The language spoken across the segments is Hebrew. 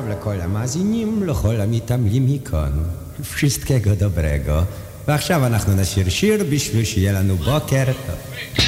טוב לכל המאזינים, לכל המתעמלים מכאן. wszystkiego dobrego. ועכשיו אנחנו נשיר שיר בשביל שיהיה לנו בוקר טוב.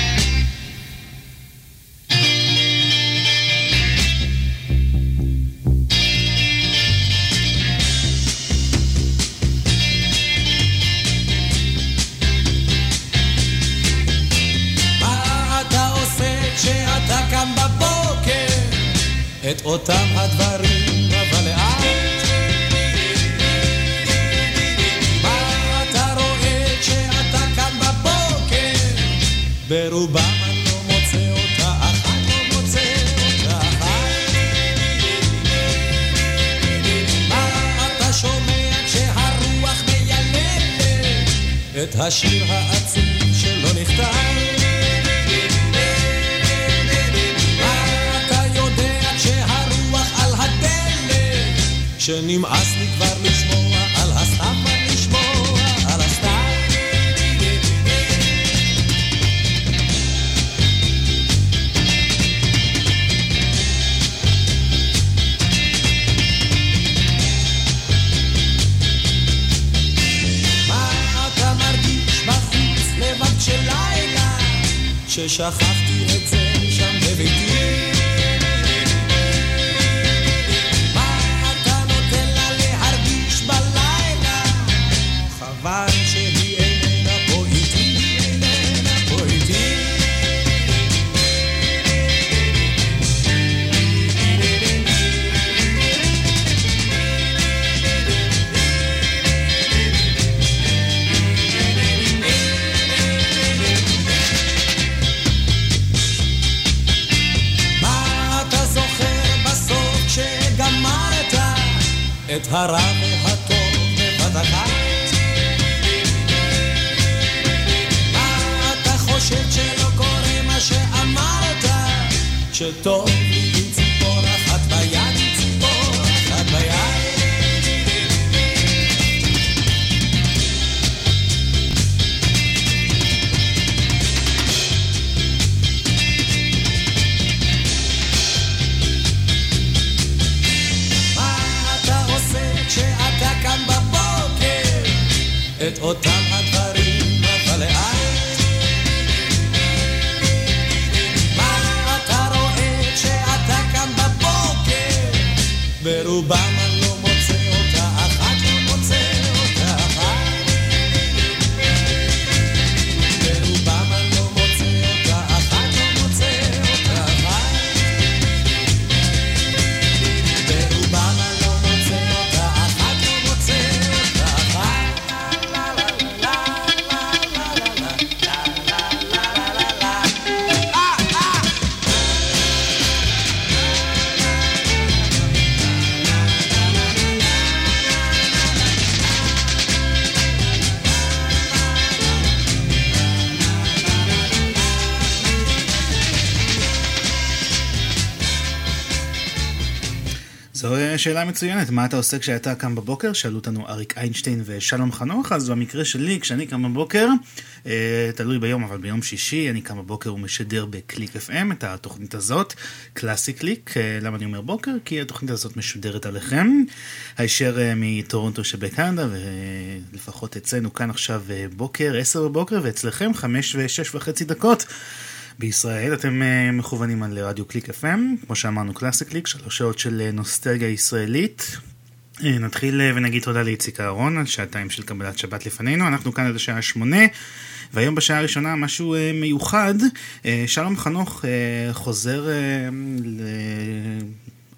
שאלה מצוינת, מה אתה עושה כשאתה קם בבוקר? שאלו אותנו אריק איינשטיין ושלום חנוך, אז במקרה שלי, כשאני קם בבוקר, אה, תלוי ביום, אבל ביום שישי אני קם בבוקר ומשדר בקליק FM את התוכנית הזאת, קלאסי קליק. אה, למה אני אומר בוקר? כי התוכנית הזאת משודרת עליכם, הישר אה, מטורונטו שבקנדה, ולפחות אצלנו כאן עכשיו אה, בוקר, עשר בבוקר, ואצלכם חמש ושש וחצי דקות. בישראל. אתם אה, מכוונים על רדיו קליק FM, כמו שאמרנו קלאסי קליק, שלוש שעות של אה, נוסטלגיה ישראלית. Uh, נתחיל ונגיד תודה לאיציק אהרון על שעתיים של קבלת שבת לפנינו, אנחנו כאן עד השעה שמונה, והיום בשעה הראשונה משהו מיוחד, שלום חנוך חוזר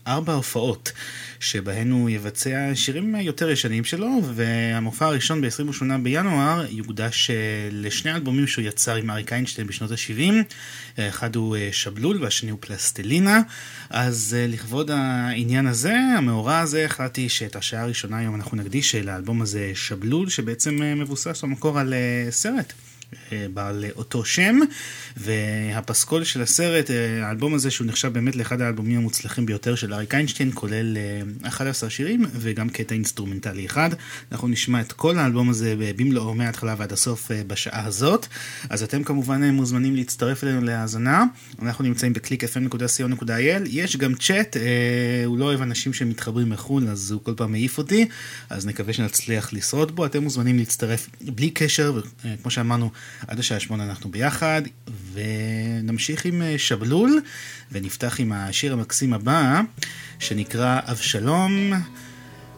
לארבע הופעות שבהן הוא יבצע שירים יותר ישנים שלו, והמופע הראשון ב-28 בינואר יוקדש אה, לשני אלבומים שהוא יצר עם אריק איינשטיין בשנות ה-70. אחד הוא אה, שבלול והשני הוא פלסטלינה. אז אה, לכבוד העניין הזה, המאורע הזה, החלטתי שאת השעה הראשונה היום אנחנו נקדיש לאלבום הזה שבלול, שבעצם מבוסס במקור על סרט. בעל אותו שם, והפסקול של הסרט, אה, האלבום הזה שהוא נחשב באמת לאחד האלבומים המוצלחים ביותר של אריק איינשטיין, כולל 11 אה, שירים וגם קטע אינסטרומנטלי אחד. אנחנו נשמע את כל האלבום הזה במלואו מההתחלה ועד הסוף אה, בשעה הזאת. אז אתם כמובן מוזמנים להצטרף אלינו להאזנה. אנחנו נמצאים ב-clickfm.co.il, יש גם צ'אט, הוא לא אוהב אנשים שמתחברים מחו"ל, אז הוא כל פעם מעיף אותי, אז נקווה שנצליח לשרוד בו. אתם מוזמנים להצטרף בלי קשר, כמו שאמרנו, עד השעה שמונה אנחנו ביחד, ונמשיך עם אה, שבלול, ונפתח עם השיר המקסים הבא, שנקרא אבשלום.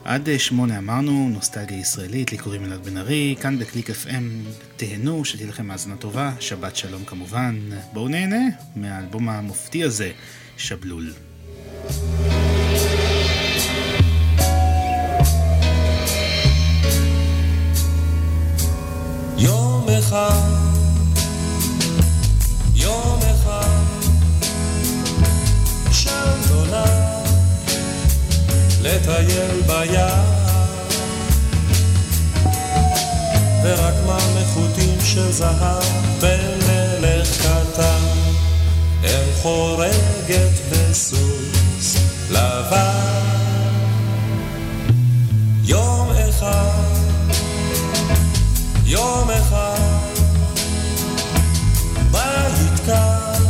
עד אה, שמונה אמרנו, נוסטגיה ישראלית, לי קוראים אלעד בן ארי, כאן בקליק FM, תהנו, שתהיה לכם האזנה טובה, שבת שלום כמובן. בואו נהנה מהאלבום המופתי הזה, שבלול. יום אחד. לטייל ביער. ורק מחוטים של זהב במלך קטן. אם חורגת בסוס לבן. יום אחד. יום אחד בית קר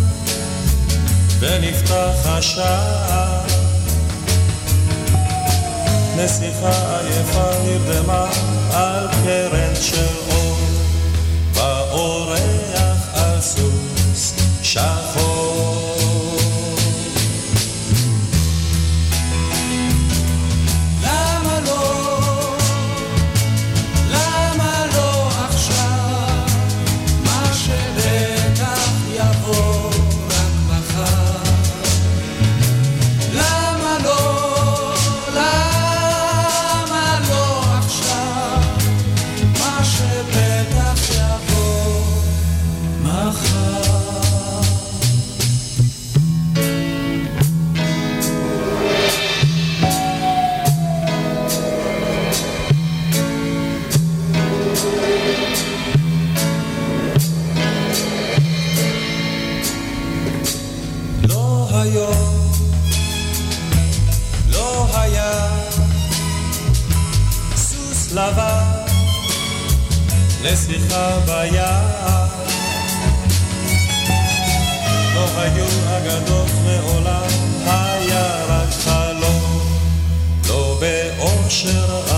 ונפתח השער נסיכה עייפה נרדמה על קרן של אור, באורח על סוס שחור. לשיחה ביער. לא היו אגדות מעולם, היה רק חלום, לא באושר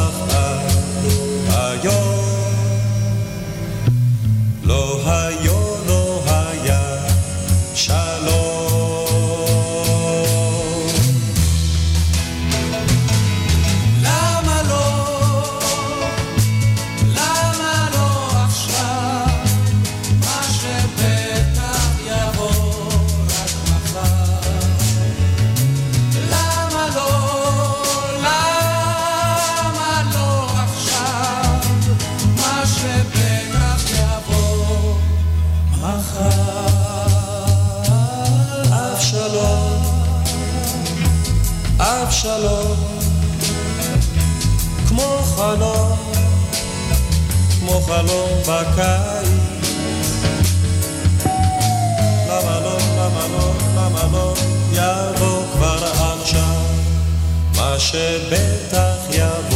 חלום בקיץ. למה לא, למה לא, למה לא, יבוא כבר עכשיו, מה שבטח יבוא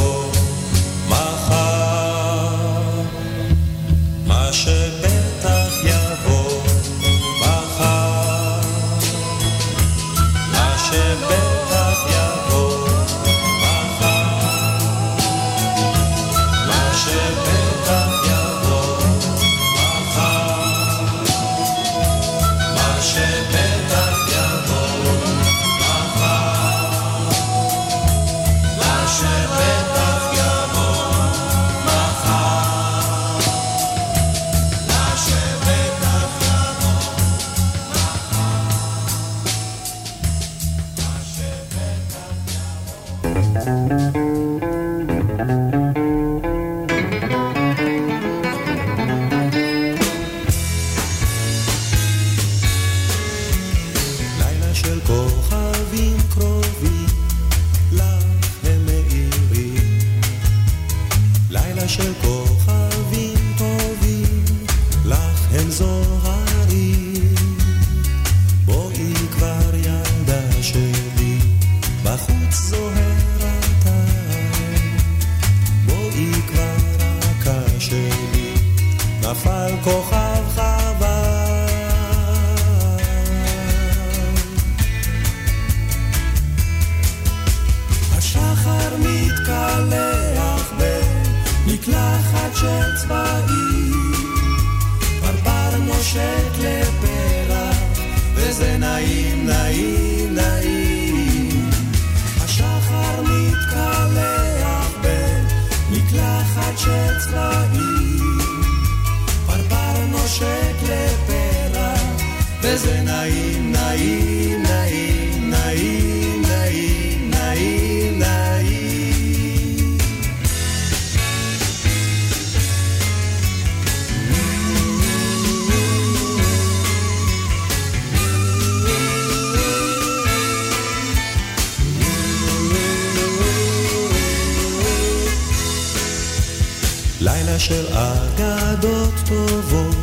של אגדות טובות,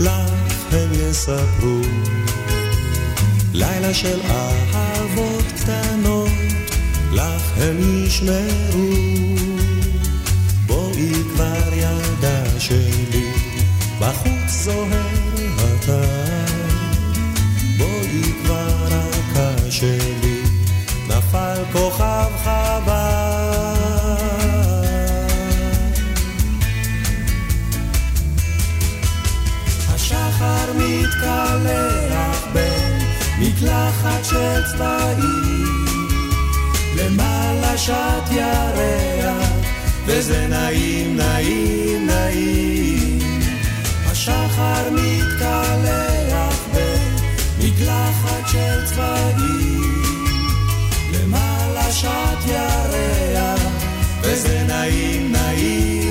לך הם יספרו. לילה של אהבות קטנות, לך הם ישמרו. בואי כבר ילדה שלי, בחוץ זוהר הטל. בואי כבר רכה שלי, נפל כוכב חבל. של צבעים, למעלה שט ירח, וזה נעים, נעים, נעים. השחר מתקלח במקלחת של צבעים, למעלה שט ירח, וזה נעים, נעים,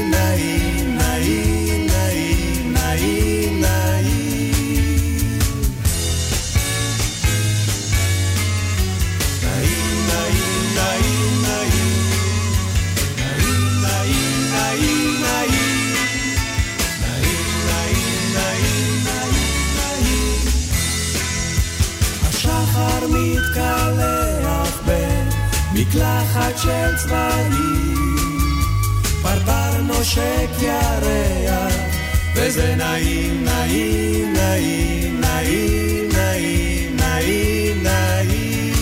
צבעים, פרפר נושק ירח, וזה נעים, נעים, נעים, נעים, נעים, נעים, נעים.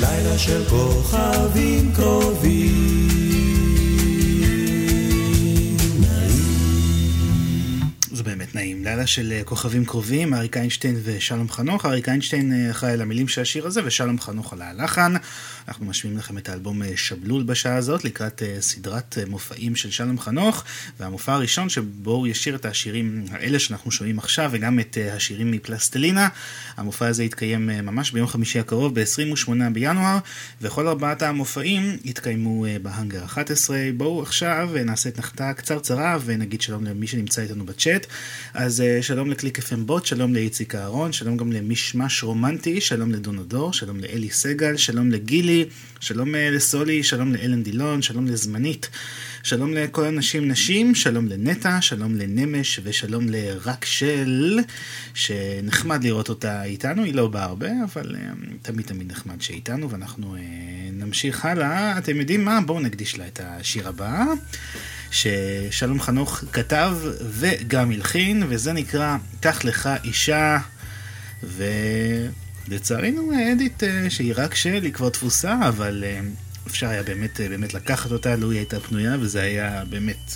לילה של כוכבים קרובים. לילה של אה, כוכבים קרובים, אריק איינשטיין ושלום חנוך. אריק איינשטיין אה, אחראי על המילים של השיר הזה, ושלום חנוך על הלחן. אנחנו משמיעים לכם את האלבום אה, שבלול בשעה הזאת, לקראת אה, סדרת אה, מופעים של שלום חנוך, והמופע הראשון שבו הוא ישיר את השירים האלה שאנחנו שומעים עכשיו, וגם את השירים מפלסטלינה. המופע הזה יתקיים ממש ביום חמישי הקרוב, ב-28 בינואר, וכל ארבעת המופעים יתקיימו בהאנגר 11. בואו עכשיו נעשה את נחתה קצרצרה ונגיד שלום למי שנמצא איתנו בצ'אט. אז שלום לקליק FM בוט, שלום לאיציק אהרון, שלום גם למישמש רומנטי, שלום לדונדור, שלום לאלי סגל, שלום לגילי, שלום אה, לסולי, שלום לאלן דילון, שלום לזמנית, שלום לכל הנשים נשים, שלום לנטע, שלום לנמש ושלום לרק של, שנחמד לראות אותה איתנו, היא לא באה הרבה, אבל אה, תמיד תמיד נחמד שאיתנו, ואנחנו אה, נמשיך הלאה. אתם יודעים מה? בואו נקדיש לה את השיר הבא. ששלום חנוך כתב וגם הלחין, וזה נקרא "קח לך אישה", ולצערנו אדית, אה, שהיא רק של, היא כבר תפוסה, אבל אה, אפשר היה באמת, אה, באמת לקחת אותה, לו היא הייתה פנויה, וזה היה באמת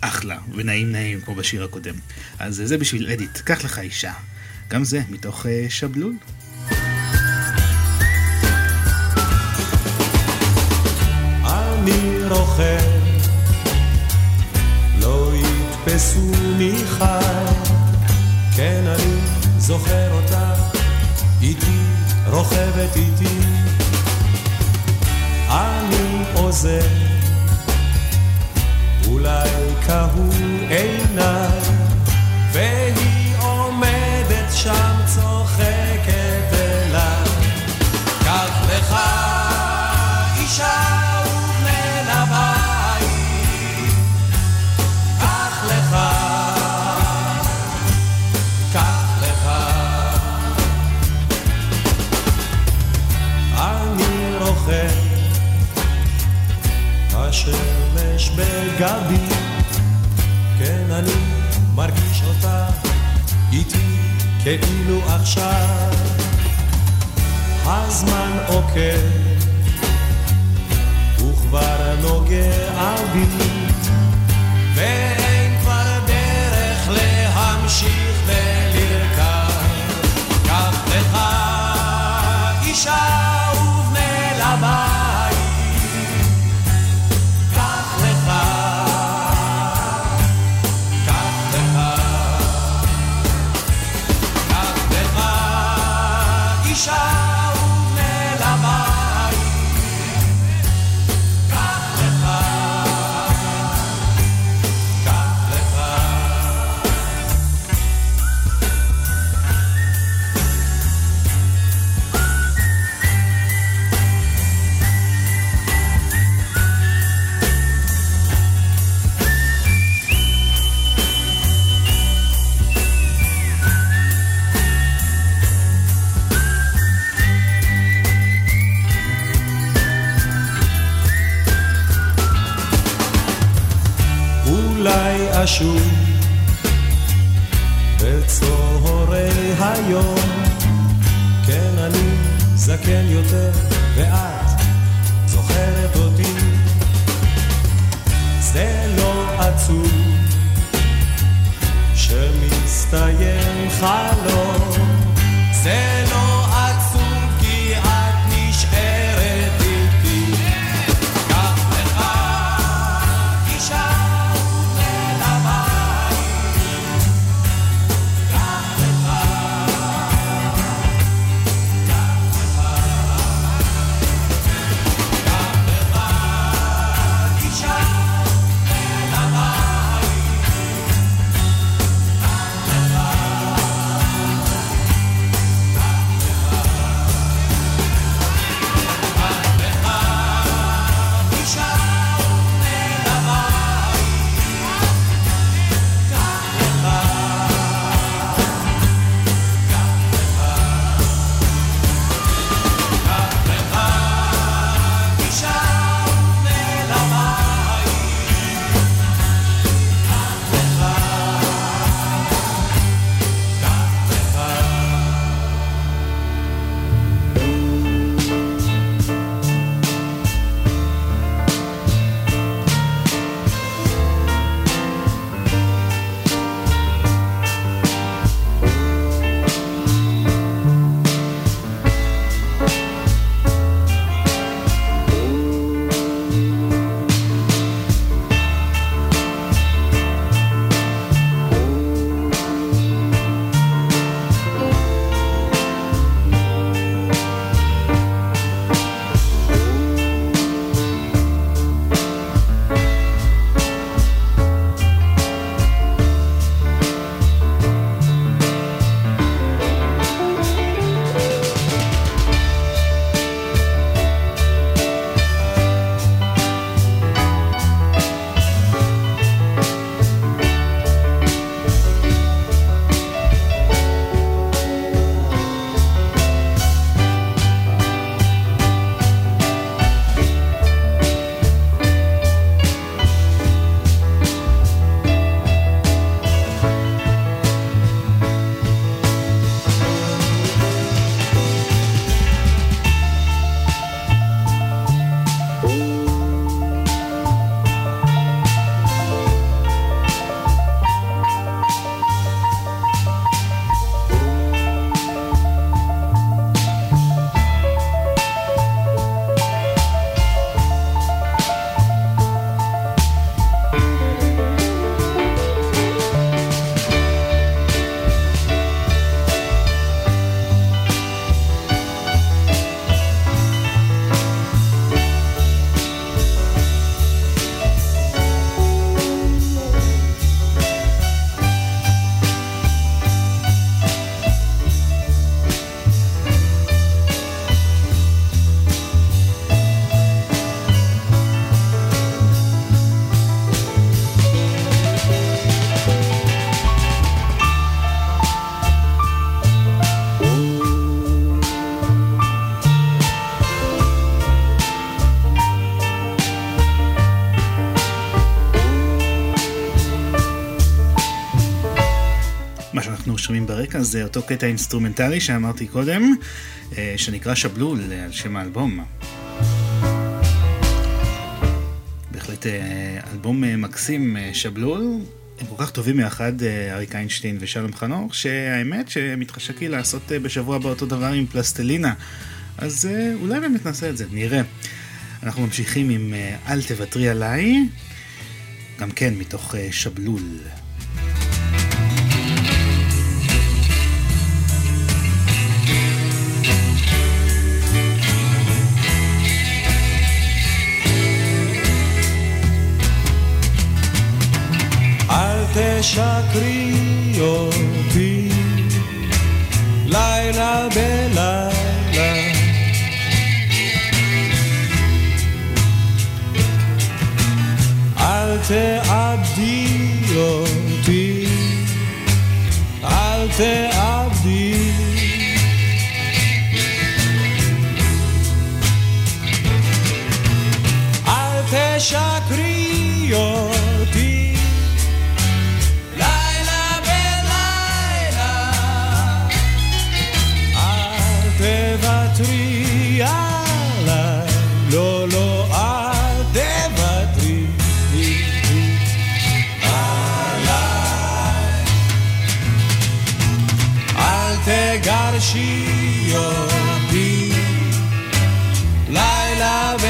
אחלה ונעים נעים כמו בשיר הקודם. אז זה בשביל אדית, קח לך אישה. גם זה מתוך שבלול. אני רוכב, לא כן אני זוכר אותה, איתי, רוכבת איתי. אני עוזר, אולי קהו עיניי, והיא עומדת שם השמש בגבי, כן אני מרגיש אותה איתי כאילו עכשיו. הזמן עוקר, וכבר נוגע בי, אשוב בצהרי היום כן אני זקן יותר ואת זוכרת אותי. זה לא עצוב שמסתיים חלום ברקע זה אותו קטע אינסטרומנטלי שאמרתי קודם, אה, שנקרא שבלול על שם האלבום. בהחלט אה, אלבום מקסים, שבלול. הם כל כך טובים יחד, אריק איינשטיין ושלום חנוך, שהאמת שמתחשק לי לעשות בשבוע הבא אותו דבר עם פלסטלינה. אז אולי באמת נעשה את זה, נראה. אנחנו ממשיכים עם אל תוותרי עליי, גם כן מתוך שבלול. תשקרי אותי לילה בלילה. אל תאבדי אותי אל תאבדי תגרשי אותי לילה ולילה.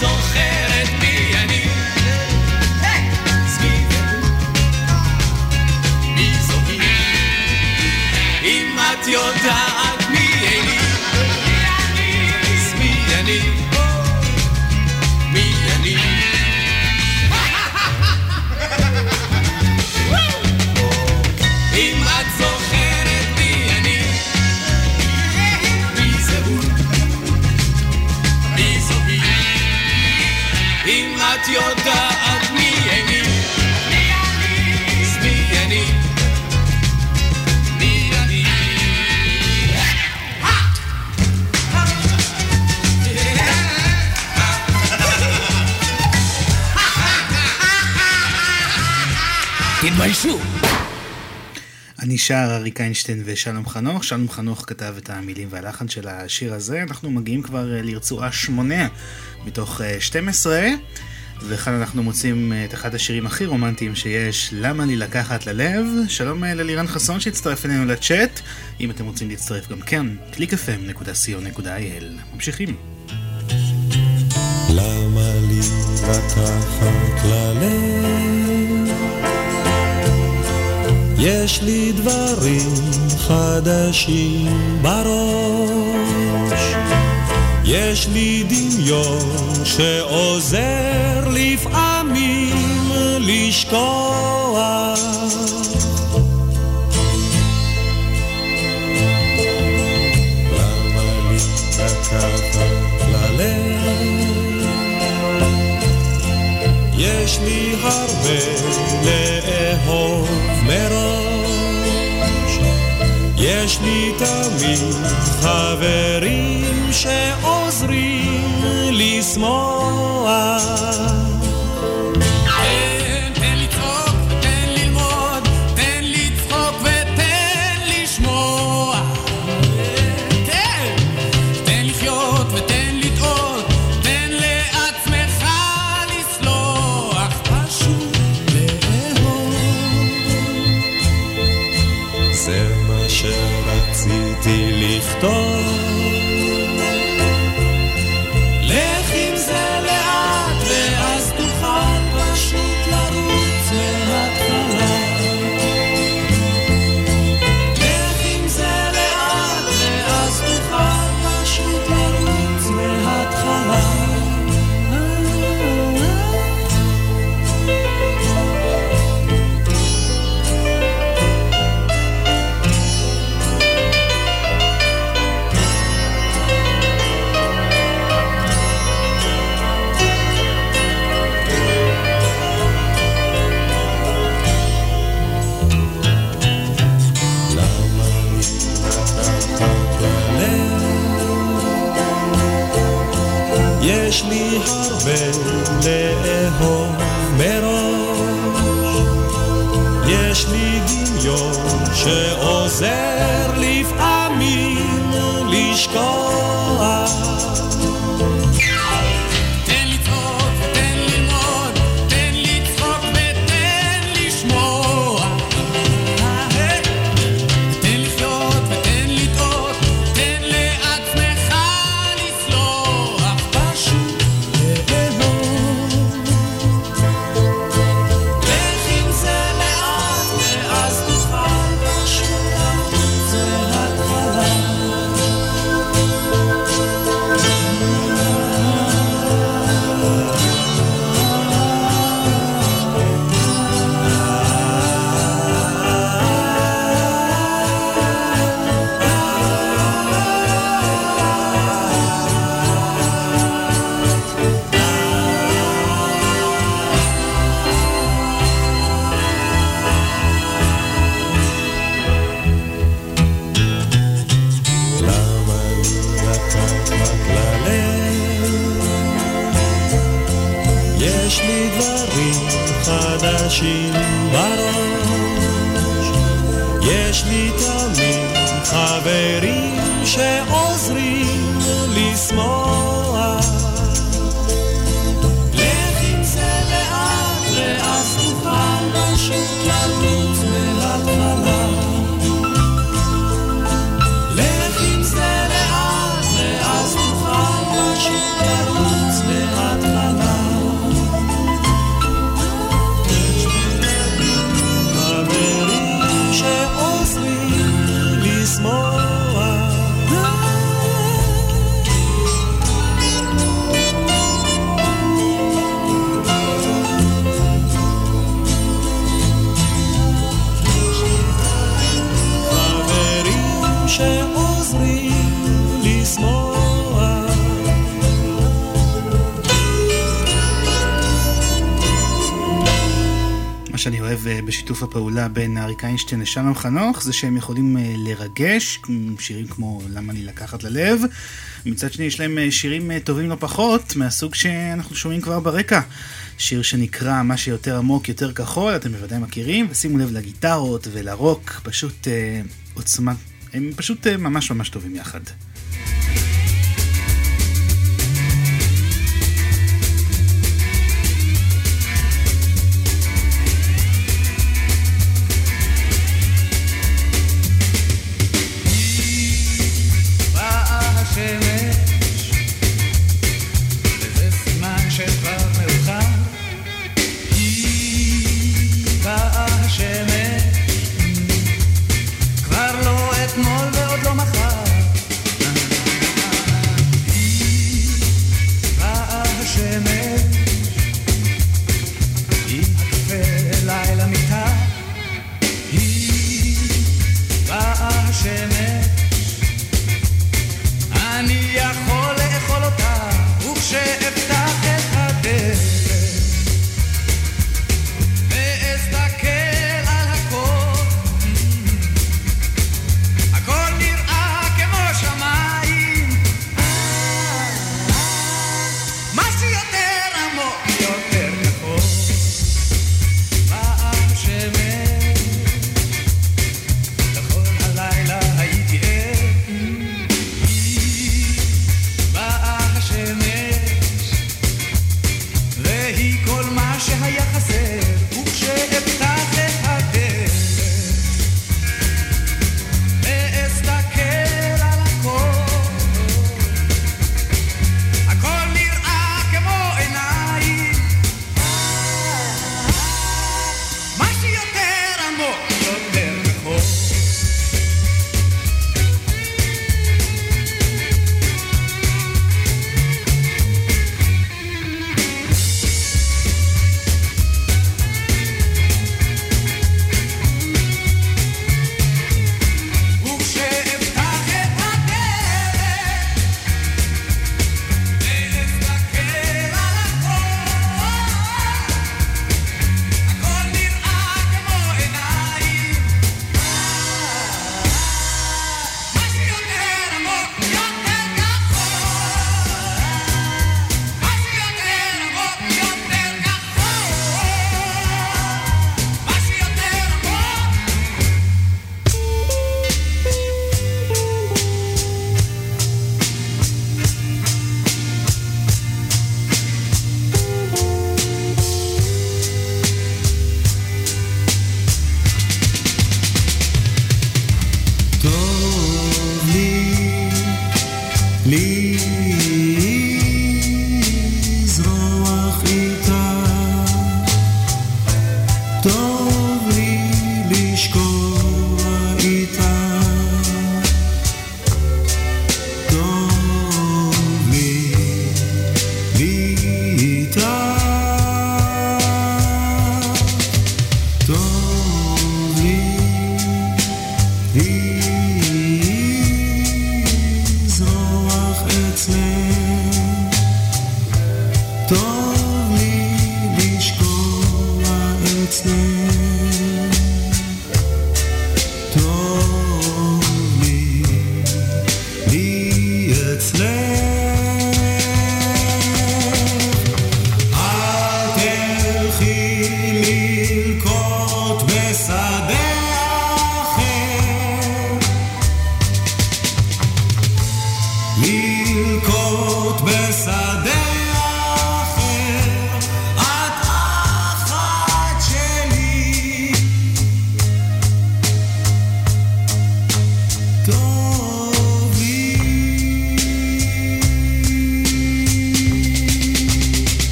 זוכרת מי שר אריק איינשטיין ושלום חנוך. שלום חנוך כתב את המילים והלחן של השיר הזה. אנחנו מגיעים כבר אה, לרצועה שמונה מתוך 12, אה, וכאן אנחנו מוצאים אה, את אחד השירים הכי רומנטיים שיש, למה לי לקחת ללב. שלום ללירן חסון שהצטרף אלינו לצ'אט. אם אתם רוצים להצטרף גם כן, www.clickfm.co.il. ממשיכים. למה לי לקחת ללב יש לי דברים חדשים בראש, יש לי דמיון שעוזר לפעמים לשכוח. יש לי הרבה לאהוב מראש. יש לי תמיד חברים שעוזרים לשמוח. מה שאני אוהב אה, בשיתוף הפעולה בין אריק איינשטיין לשלום חנוך, זה שהם יכולים אה, לרגש, שירים כמו "למה אני לקחת ללב", מצד שני יש להם אה, שירים טובים לא פחות, מהסוג שאנחנו שומעים כבר ברקע. שיר שנקרא מה שיותר עמוק, יותר כחול, אתם בוודאי מכירים, ושימו לב לגיטרות ולרוק, פשוט אה, עוצמה, הם פשוט אה, ממש ממש טובים יחד. que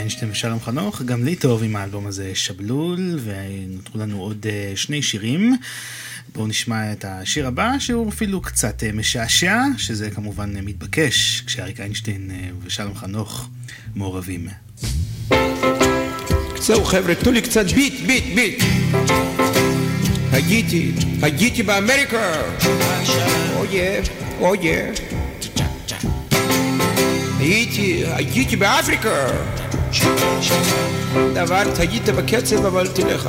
איינשטיין ושלום חנוך, גם לי טוב עם האלבום הזה שבלול, ונותרו לנו עוד uh, שני שירים. בואו נשמע את השיר הבא, שהוא אפילו קצת uh, משעשע, שזה כמובן uh, מתבקש, כשאריק איינשטיין ושלום חנוך מעורבים. זהו חבר'ה, תנו לי קצת ביט, ביט, ביט. הייתי, הייתי באמריקה. אוי, אוי. הייתי, הייתי באפריקה. דבר, תגיד בקצב, אבל תלך.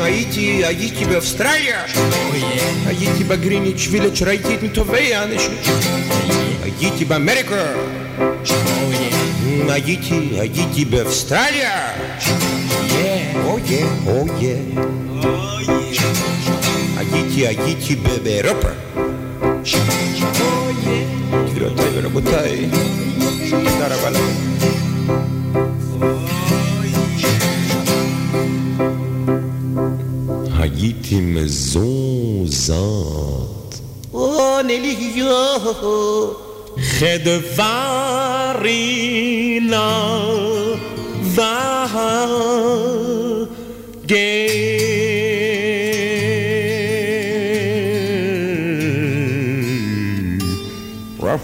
הייתי, הייתי באוסטרליה. הייתי בגריניץ' וילג', ראיתי את מטובי האנשים. הייתי באמריקה. הייתי, הייתי באוסטרליה. אוי, אוי. הייתי, הייתי באירופה. גבירותיי ורבותיי, תודה רבה לכם. victime zonzante. Oh, Nelly, yo, de varina, va, gay. Raf,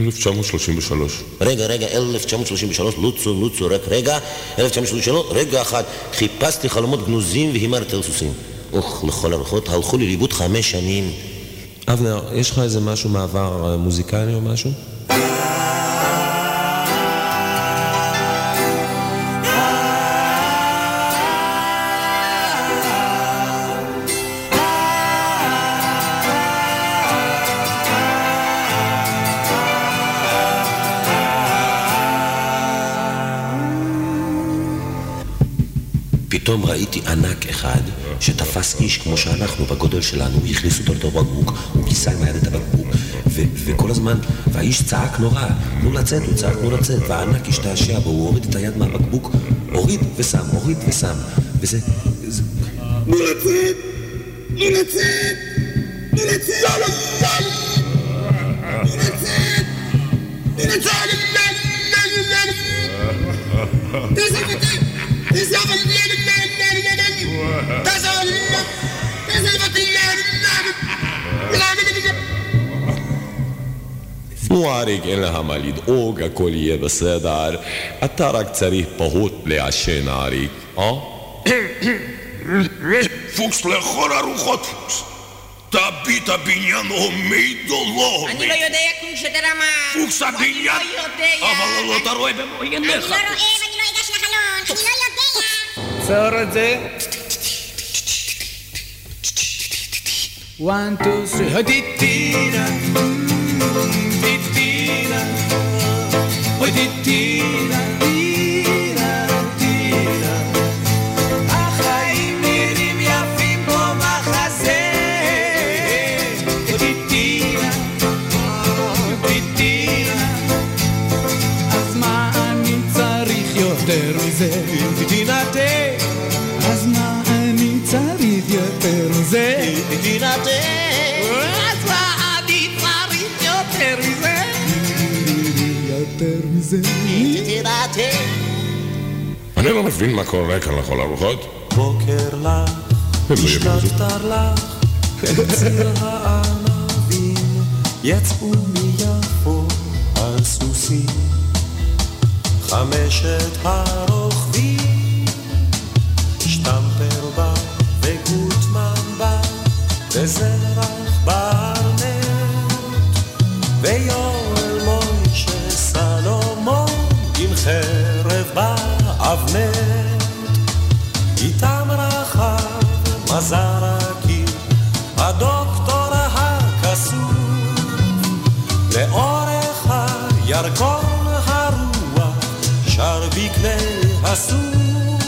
1933. רגע, רגע, 1933, לוצו, לוצו, רק רגע, 1933, רגע אחד, חיפשתי חלומות גנוזים והימרתי על סוסים. אוח, לכל הרוחות, הלכו לי לאיבוד חמש שנים. אבנר, יש לך איזה משהו מעבר מוזיקלי או משהו? פתאום ראיתי ענק אחד שתפס איש כמו שאנחנו, בגודל שלנו, הכניס אותו לתוך בקבוק, הוא כיסה עם היד את הבקבוק, וכל הזמן, והאיש צעק נורא, תנו לצאת, הוא צעק תנו לצאת, והענק השתעשע בו, הוא הוריד את היד מהבקבוק, הוריד ושם, הוריד ושם, וזה... זה... תנו לצאת! תנו לצאת! תנו לצאת! תנו לצאת! תנו לצאת! תעזוב אותי! תעזוב אותי! תעזוב אותי! נו אריק, אין לך מה לדאוג, הכל יהיה בסדר. אתה רק צריך פחות לעשן, אריק, אה? פוקס לכל הרוחות, פוקס. תביט הבניין עומד או לא אני לא יודע כלום שדר אמר. פוקס הבניין, אני לא. אבל אתה רואה במו אני עיניך. לא רואה ואני לא אגש לחלון. אני לא יודע. עצור את זה. One, two, three. Oh, titira. Mm, titira. Oh, titira. אני לא מבין מה קורה כאן לכל הרוחות. בוקר לך. השתתר לך, בציר הענבים, יצאו מיפו על סוסים. חמשת הרוכבים, שטמפר בא וגוטמן בא, וזרח הסוף,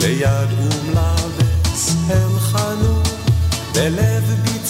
ליד אום לבס הם חנו, בלב ביצות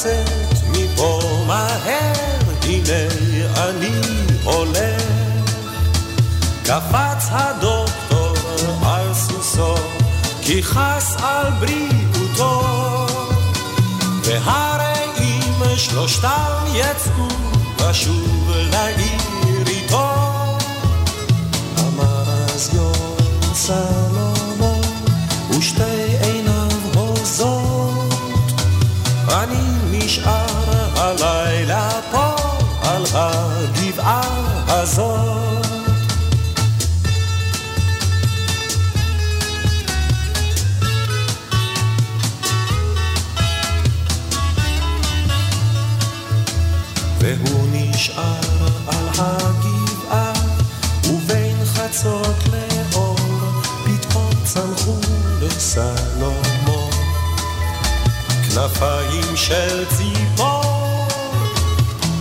לצאת מפה מהר הנה אני הולך. קפץ הדוקטור על סוסו כי חס על בריאותו. והרי אם שלושתם יצאו ושוב לעיר איתו. אמר אז יום סלומון נשאר הלילה פה על הגבעה הזאת. והוא נשאר על הגבעה, ובין חצות לאור, פתאום צמחו לסלומון כנפיים של ציפור.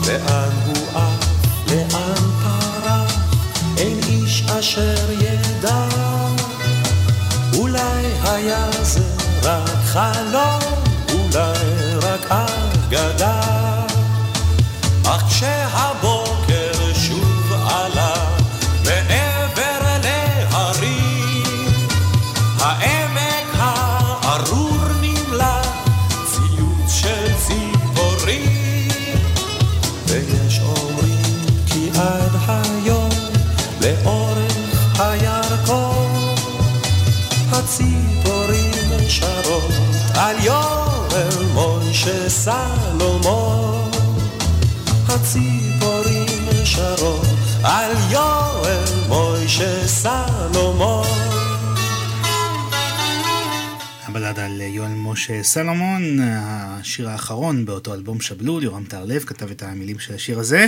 לאן הוא עף, לאן פרח, אין איש אשר ידע. אולי היה זה רק חלום, אולי רק אגדה. אך כשהבוקר משה סלומון, השיר האחרון באותו אלבום שבלול, יורם טהרלב כתב את המילים של השיר הזה.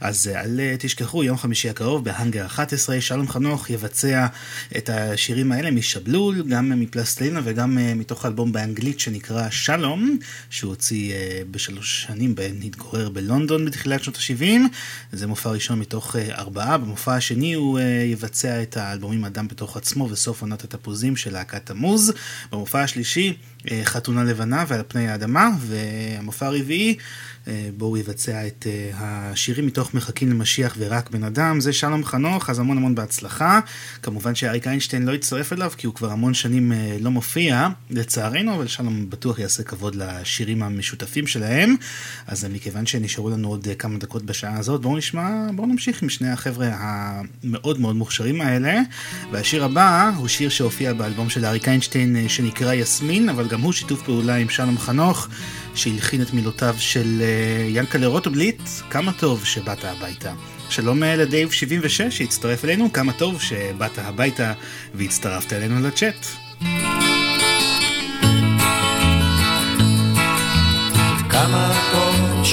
אז אל תשכחו, יום חמישי הקרוב בהאנגר 11, שלום חנוך יבצע את השירים האלה משבלול, גם מפלסטלינה וגם מתוך האלבום באנגלית שנקרא שלום, שהוא הוציא בשלוש שנים בהן התגורר בלונדון בתחילת שנות ה-70. זה מופע ראשון מתוך ארבעה, במופע השני הוא יבצע את האלבומים אדם בתוך עצמו וסוף עונת התפוזים של להקת תמוז. במופע השלישי, חתונה לבנה ועל פני האדמה, והמופע הרביעי, בו הוא יבצע את השירים מתוך מחכים למשיח ורק בן אדם. זה שלום חנוך, אז המון המון בהצלחה. כמובן שאריק איינשטיין לא יצטרף אליו, כי הוא כבר המון שנים לא מופיע, לצערנו, אבל שלום בטוח יעשה כבוד לשירים המשותפים שלהם. אז מכיוון שנשארו לנו עוד כמה דקות בשעה הזאת, בואו נשמע, בואו נמשיך עם שני החבר'ה המאוד מאוד מוכשרים האלה. והשיר הבא הוא שיר שהופיע באלבום של אריק איינשטיין שנקרא יסמין, אבל גם הוא שיתוף פעולה עם שלום חנוך, שהלחין את מילותיו של ינקלה רוטובליט, כמה טוב שבאת הביתה. שלום לדייב 76 שהצטרף אלינו, כמה טוב שבאת הביתה והצטרפת אלינו לצ'אט. כמה טוב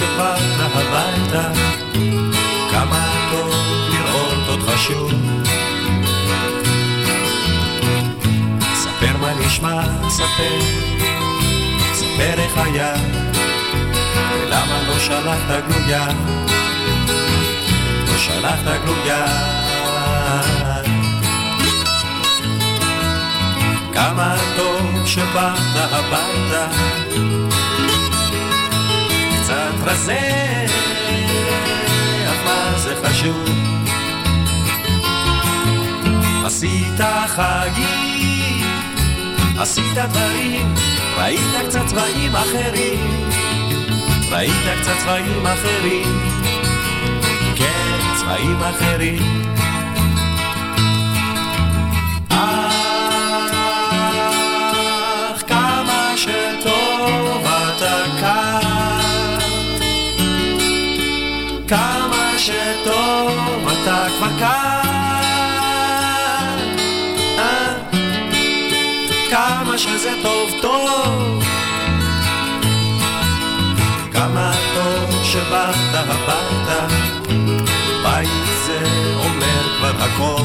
כמה טוב. ספר מה נשמע, ספר, איך היה, ולמה לא שלחת גלויה, לא שלחת גלויה. כמה טוב שבאת הביתה, קצת רזה, מה זה חשוב? עשית חגים, עשית דברים, ראית קצת צבעים אחרים, ראית קצת צבעים אחרים, כן, צבעים אחרים. אך כמה שטוב אתה כאן, כמה שטוב אתה כבר כאן, שזה טוב טוב. כמה טוב שבאת הביתה בית זה אומר כבר הכל.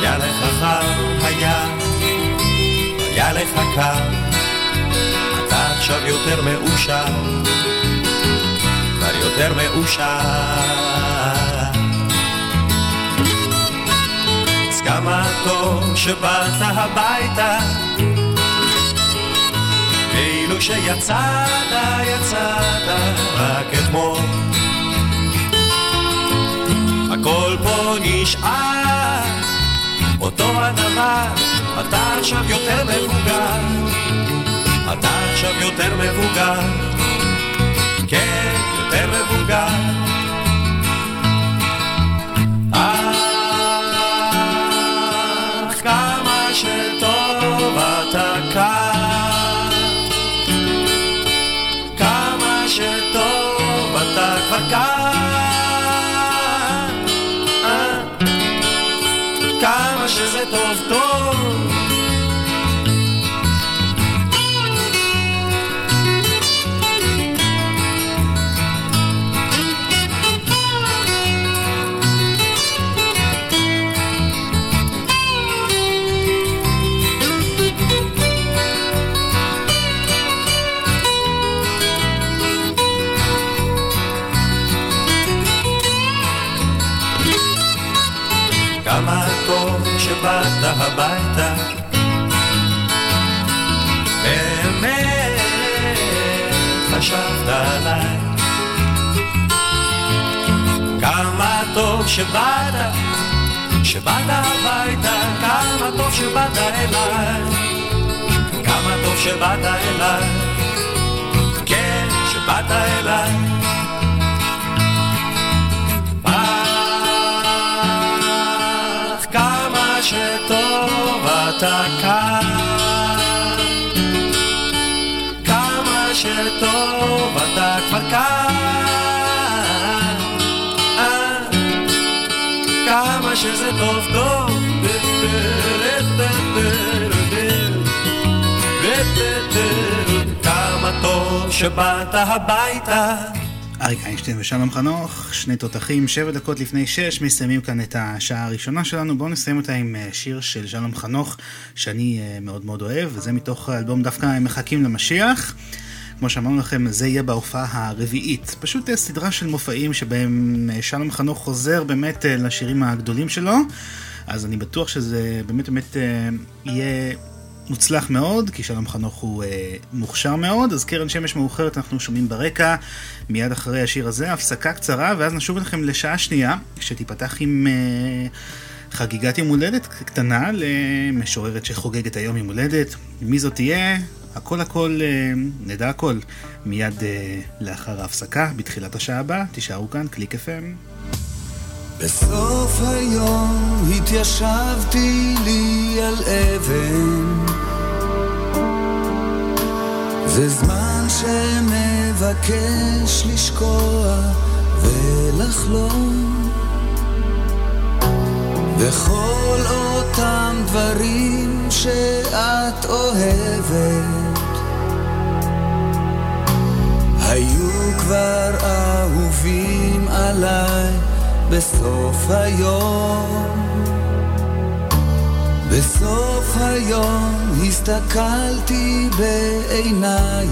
היה לך חם, היה, היה לך קר. אתה עכשיו יותר מאושר. כבר יותר מאושר. כמה טוב שבאת הביתה, כאילו שיצאת, יצאת רק אתמול. הכל פה נשאר אותו הדבר, אתה עכשיו יותר מבוגר, אתה עכשיו יותר מבוגר, כן, יותר מבוגר. אתה כאן. כמה שטוב אתה כבר כאן. אה, כמה שזה טוב טוב. כמה טוב שבאת הביתה אריק איינשטיין ושלום חנוך, שני תותחים, שבע דקות לפני שש, מסיימים כאן את השעה הראשונה שלנו. בואו נסיים אותה עם אה, שיר של שלום חנוך, שאני אה, מאוד מאוד אוהב, וזה מתוך האלבום דווקא מחכים למשיח. כמו שאמרנו לכם, זה יהיה בהופעה הרביעית. פשוט אה, סדרה של מופעים שבהם שלום חנוך חוזר באמת לשירים הגדולים שלו. אז אני בטוח שזה באמת באמת יהיה מוצלח מאוד, כי שלום חנוך הוא אה, מוכשר מאוד. אז קרן שמש מאוחרת אנחנו שומעים ברקע, מיד אחרי השיר הזה, הפסקה קצרה, ואז נשוב אליכם לשעה שנייה, שתיפתח עם... אה, חגיגת יום הולדת קטנה למשוררת שחוגגת היום יום הולדת. מי זאת תהיה? הכל הכל, אה, נדע הכל, מיד אה, לאחר ההפסקה, בתחילת השעה הבאה, תישארו כאן, קליק FM. בסוף היום התיישבתי לי על אבן. זה זמן שמבקש לשקוע ולחלום. וכל אותם דברים שאת אוהבת היו כבר אהובים עליי בסוף היום. בסוף היום הסתכלתי בעינייך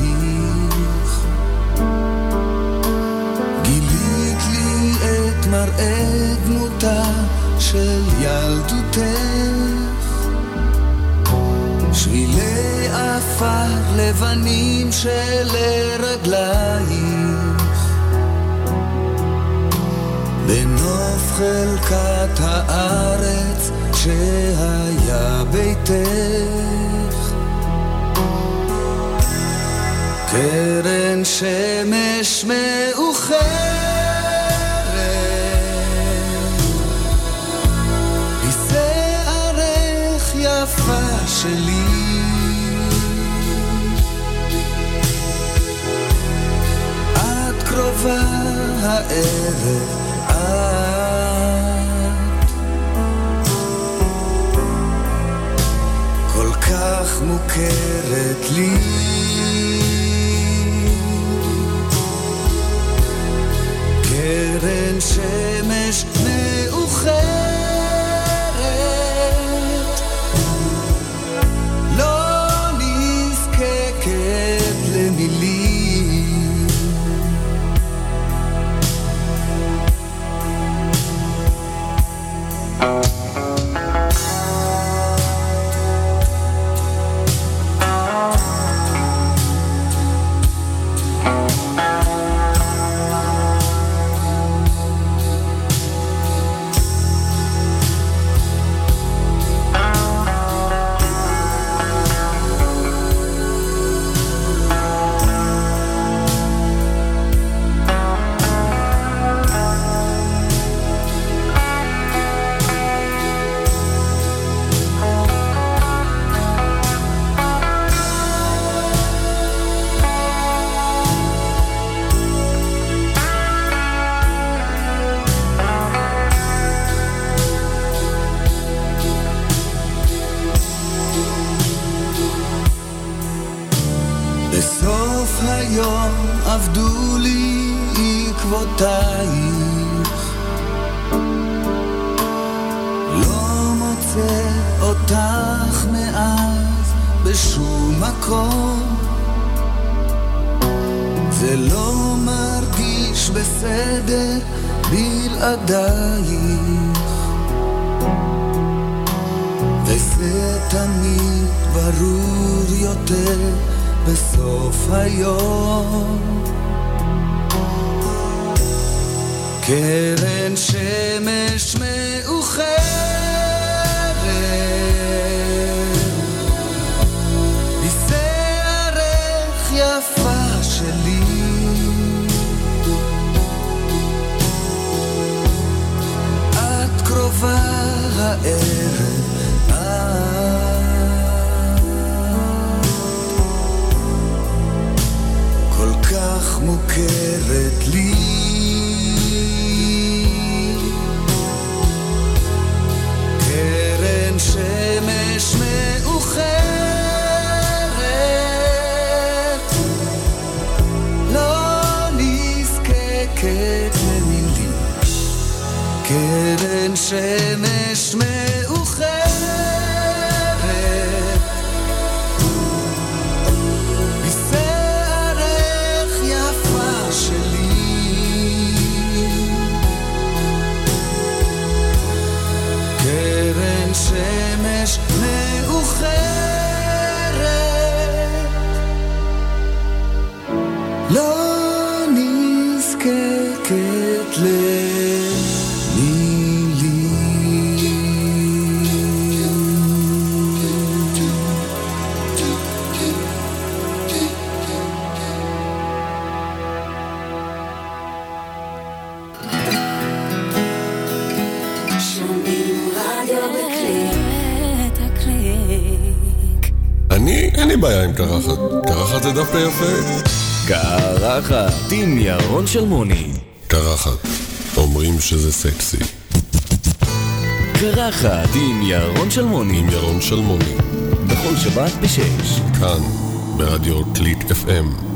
גילית לי את מראה דמותה של ילדותך שבילי עפר לבנים שלרגלייך בנוף חלקת הארץ שהיה ביתך. קרן שמש מאוחרת. בשערך יפה שלי. את קרובה הערב את כל לי. קרן שמש מאוחרת עקבותייך לא מוצא אותך מאז בשום מקום. זה לא מרגיש בסדר בלעדייך. וזה תמיד ברור יותר בסוף היום קרן שמש מאוחרת. בשערך יפה שלי. את קרובה הערב כל כך מוכרת לי קרן שמש מאוחרת קרחת זה דווקא יפה. קרחת עם ירון שלמוני. קרחת. אומרים שזה סקסי. קרחת עם ירון שלמוני. עם ירון שלמוני. בכל שבת בשש. כאן, ברדיו קליק FM.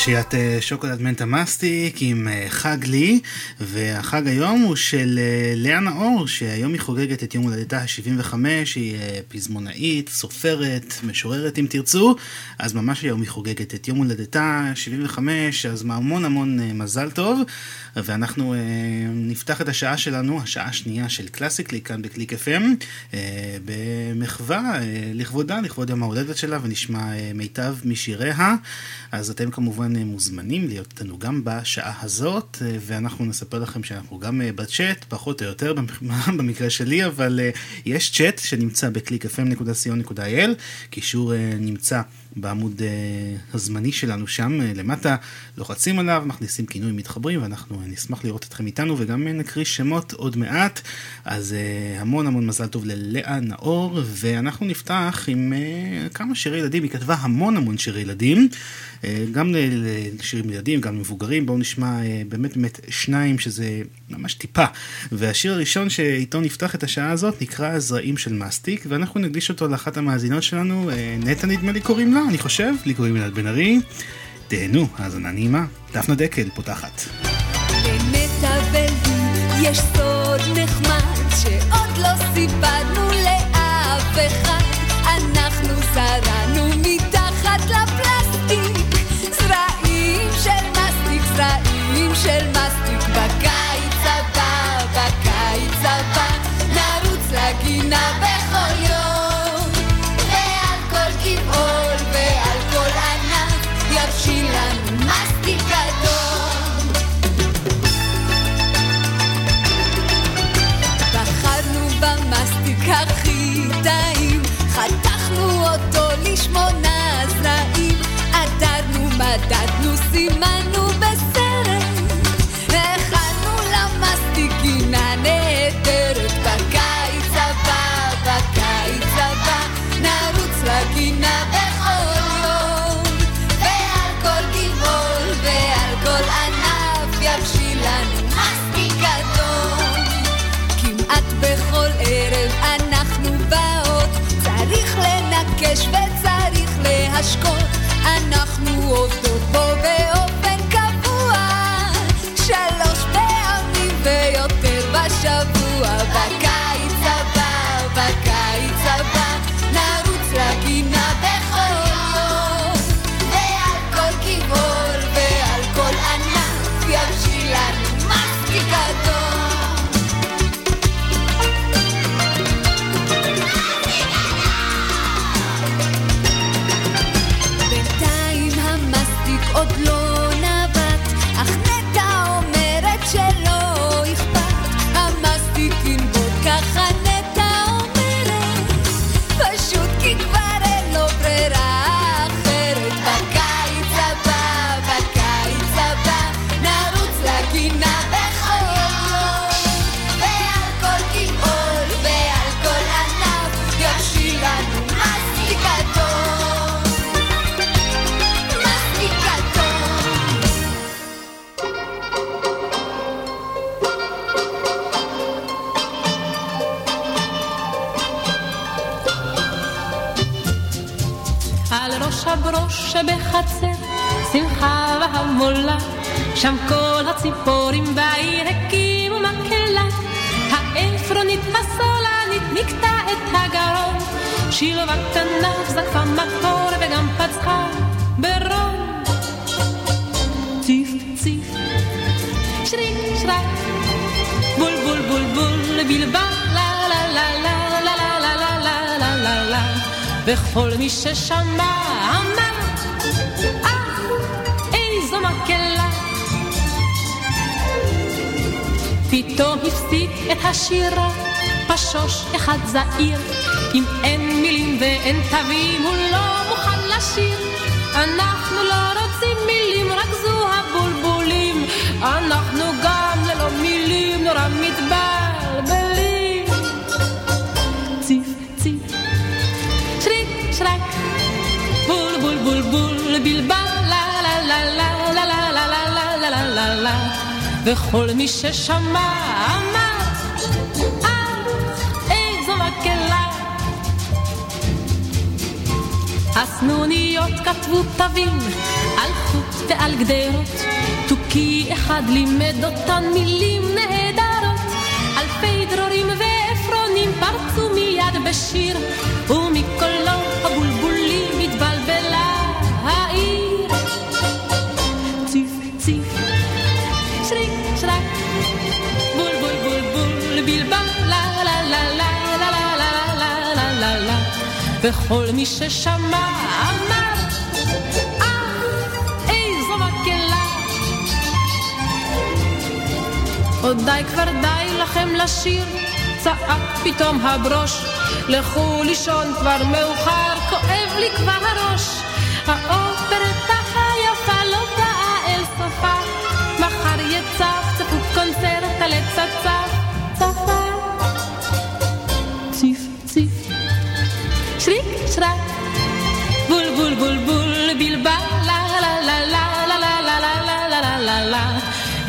שלישיית אה, שוקולד מנטה מסטיק עם אה, חג לי, והחג היום הוא של אה, לאה נאור, שהיום היא חוגגת את יום הולדתה ה-75, היא אה, פזמונאית, סופרת, משוררת אם תרצו, אז ממש היום היא חוגגת את יום הולדתה ה-75, אז המון המון מזל טוב, ואנחנו אה, נפתח את השעה שלנו, השעה השנייה של קלאסיקלי כאן בקליק FM, אה, במחווה אה, לכבודה, לכבוד יום ההולדת שלה, ונשמע מיטב משיריה. אז אתם כמובן מוזמנים להיות איתנו גם בשעה הזאת, ואנחנו נספר לכם שאנחנו גם בצ'אט, פחות או יותר במ- במקרה שלי, אבל יש צ'אט שנמצא ב-clickfm.co.il, קישור אה, נמצא בעמוד אה, הזמני שלנו שם אה, למטה, לוחצים עליו, מכניסים כינוי מתחברים, ואנחנו אה, נשמח לראות אתכם איתנו, וגם נקריא שמות עוד מעט. אז המון המון מזל טוב ללאה נאור, ואנחנו נפתח עם כמה שירי ילדים, היא כתבה המון המון שירי ילדים. גם לשירים לילדים, גם למבוגרים, בואו נשמע באמת באמת שניים שזה ממש טיפה. והשיר הראשון שאיתו נפתח את השעה הזאת נקרא זרעים של מסטיק, ואנחנו נקדיש אותו לאחת המאזינות שלנו, נטע נדמה לי קוראים לה, אני חושב, לי קוראים לה בן ארי. תהנו, האזנה נעימה. דפנה דקל פותחת. יש סוד נחמד שעוד לא סיפרנו לאף אחד. aşk שבחצר, שמחה והמולה, שם כל הציפורים בעיר הקימו מקהלה. העפרונית הסולנית נקטע את הגרון, שילבה כנף זקפה מקור וגם פצחה ברון. ציף ציף, שריק שרק, בול בול בול בול, בלבל, לה וכל מי ששמע אמר, איזו מקהלה. פתאום הפסיק את השירה, פשוש אחד זעיר, אם אין מילים ואין תווים, הוא לא מוכן לשיר. אנחנו לא רוצים מילים, רק זו הבולבולים, אנחנו גם ללא מילים נורא מתבלבלים. ציף ציף, שריק שרק, בול בול בול בול בלבל, לה לה וכל מי ששמע אמר, אך איזו מקהלה. הסנוניות כתבו תווים על חוט ועל גדרות, תוכי אחד לימד אותן מילים נהדרות. אלפי דרורים ועפרונים פרצו מיד בשיר, ומקולו וכל מי ששמע אמר, אה, איזו מקהלה. עוד די כבר די לכם לשיר, צעק פתאום הברוש. לכו לישון כבר מאוחר, כואב לי כבר הראש. האופרטה היפה לא באה אל סופה, מחר יצפצפו קונצרט על עץ הצף,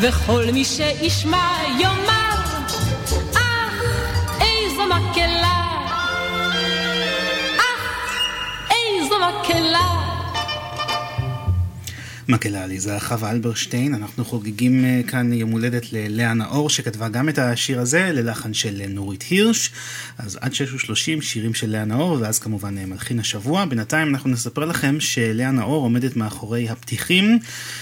וכל מי שישמע יאמר, אך איזו מקהלה, אך איזו מקהלה. מקהלה עליזה חווה אלברשטיין, אנחנו חוגגים אה, כאן יום הולדת ללאה נאור שכתבה גם את השיר הזה ללחן של נורית הירש, אז עד 6:30 שירים של לאה נאור ואז כמובן אה, מלחין השבוע, בינתיים אנחנו נספר לכם שלאה נאור עומדת מאחורי הפתיחים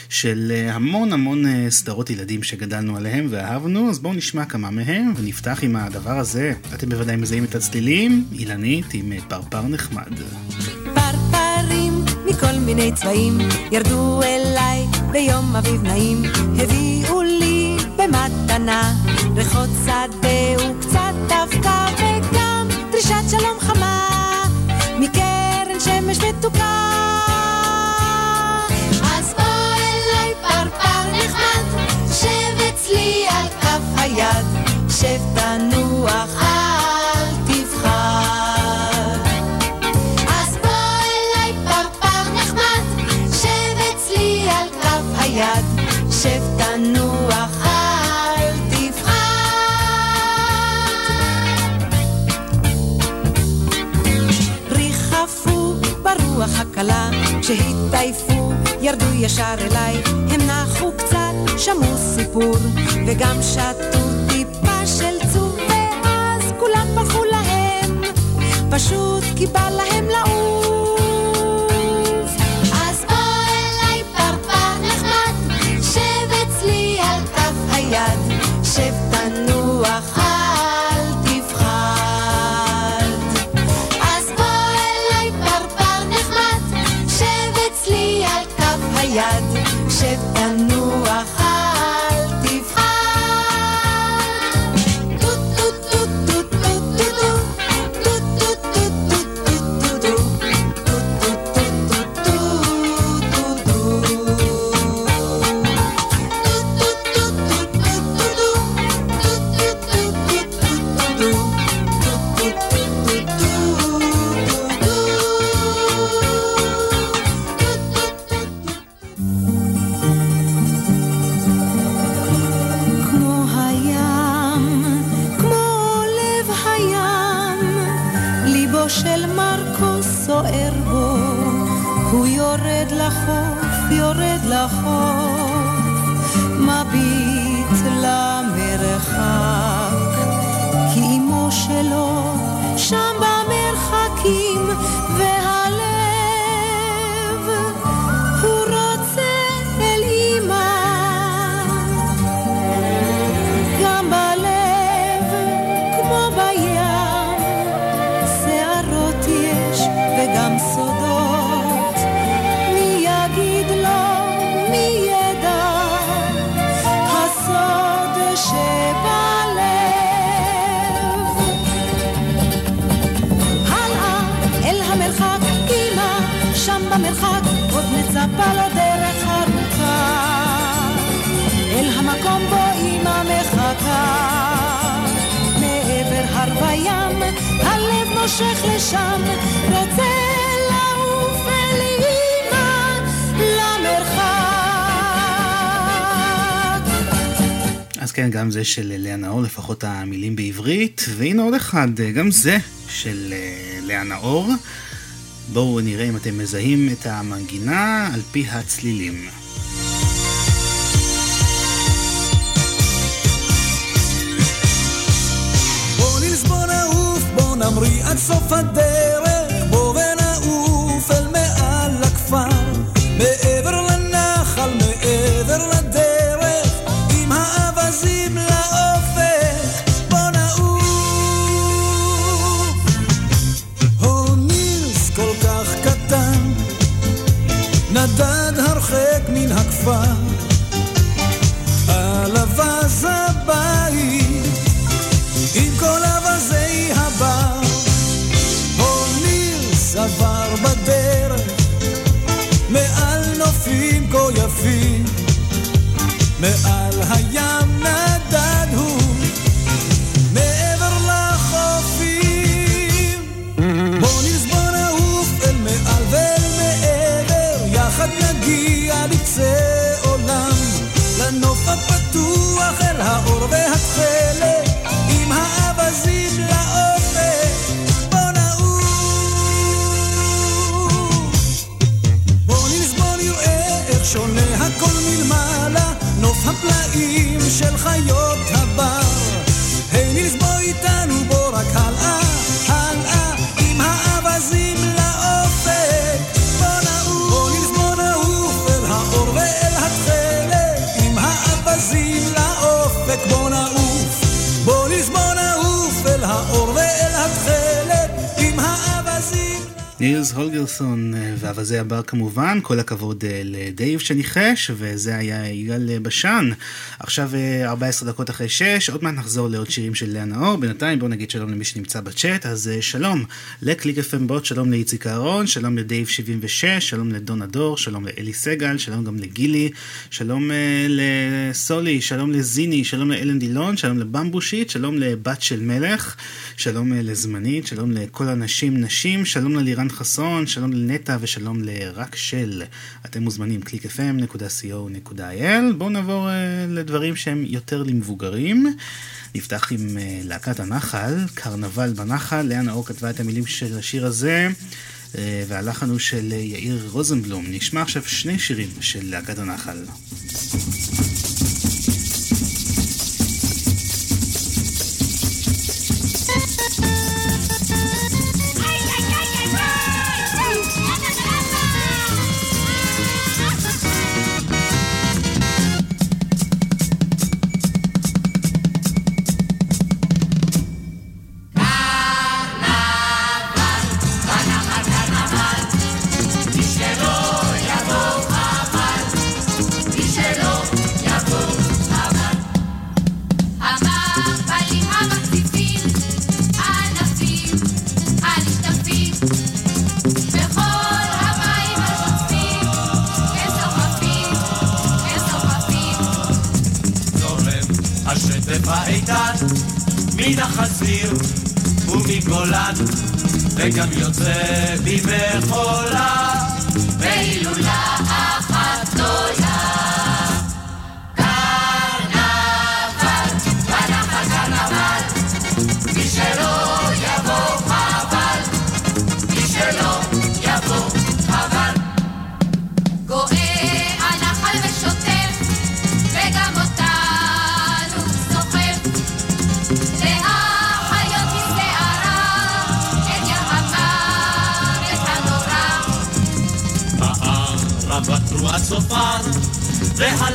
של אה, המון המון אה, סדרות ילדים שגדלנו עליהם ואהבנו, אז בואו נשמע כמה מהם ונפתח עם הדבר הזה, אתם בוודאי מזהים את הצלילים, אילנית עם אה, פרפר נחמד. מיני צבעים. ירדו אליי ביום אביב נעים. הביאו לי במתנה ריחות שדה וקצת אבקה וגם דרישת שלום חמה מקרן שמש מתוקה. אז בוא אליי פרפר נחמד שב אצלי על כף היד שב תנוח ברוח הקלה, כשהתעייפו ירדו ישר אליי, הם נחו קצת, שמעו סיפור, וגם שתו טיפה של צור, ואז כולם פרחו להם. פשוט כי בא להם לעוף. אז בוא אליי פרפר נחמד, שב אצלי על כף היד, שב תנוח yad, shet and. לשם, רוצה לעוף אל אמא למרחק. אז כן, גם זה של לאה נאור, לפחות המילים בעברית. והנה עוד אחד, גם זה של אה, לאה נאור. בואו נראה אם אתם מזהים את המנגינה על פי הצלילים. בוא נמריא עד מעל נילס הולגרסון אה, ואווזי הבר כמובן, כל הכבוד אה, לדייב שניחש, וזה היה יגאל אה, בשן. עכשיו אה, 14 דקות אחרי 6, עוד מעט נחזור לעוד שירים של לאה נאור. בינתיים בואו נגיד שלום למי שנמצא בצ'אט, אז שלום לקליק FM בוט, שלום לאיציק אהרון, שלום לדייב 76, שלום לדונה דור, שלום לאלי סגל, שלום גם לגילי, שלום לסולי, שלום לזיני, שלום לאלן דילון, שלום לבמבושיט, שלום לבת של מלך, שלום לזמנית, שלום לכל הנשים נשים, שלום ללירן חסון, שלום לנטע ושלום לרק של. אתם מוזמנים www.clickfm.co.il. בואו נעבור uh, לדברים שהם יותר למבוגרים. נפתח עם uh, להקת הנחל, קרנבל בנחל. לאה נאור כתבה את המילים של השיר הזה. uh, והלחן הוא של יאיר רוזנבלום. נשמע עכשיו שני שירים של להקת הנחל. ומגולן וגם יוצא במחולה בהילולה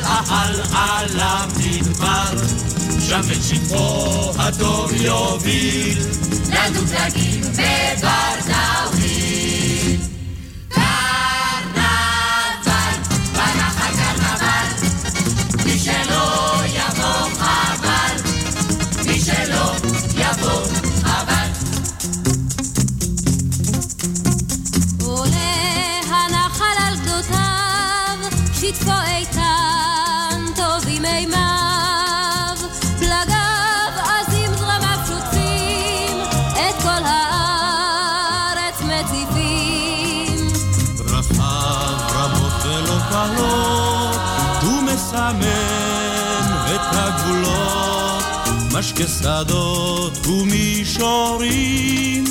והלאה הלאה למדבר שם את שטחו הטוב יוביל. לנו דגים משקה שדות ומישורים.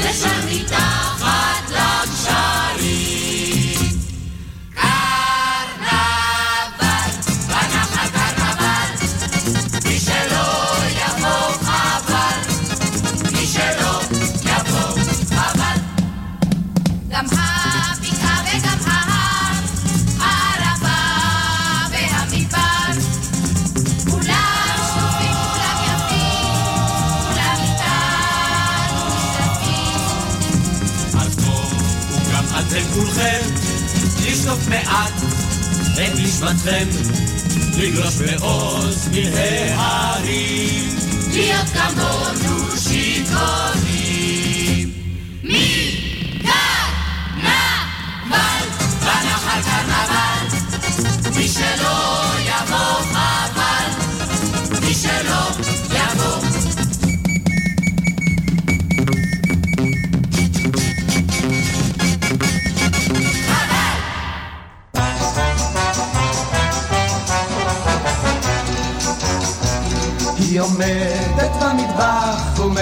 ושם מתחת לגשרים. נשמתכם, לגלוש בעוז מן ההרים. להיות כמונו שיכורים. מקרנבל, בנחל קרנבל, מי שלא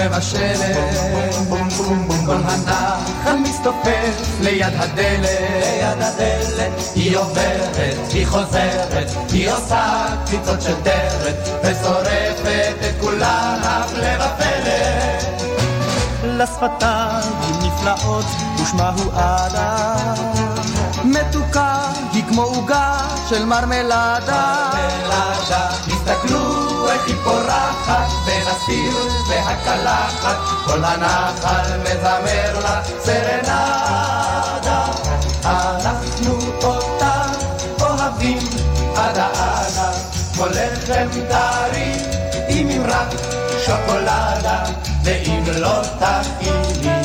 ומבשלת כל הנחל מסתופף ליד הדלת. היא עוברת, היא חוזרת היא עושה קציצות של דרת ושורפת את כולן הפלא. ופלא לשפתיים נפלאות ושמה הוא עדה מתוקה כמו עוגה של מרמלדה. מרמלדה. תסתכלו איך היא פורחת בין הסיר והקלחת. כל הנחל מזמר לה סרנדה. אנחנו אותה אוהבים עדה עדה כמו לחם טרי עם ממרק שוקולדה ואם לא תכיני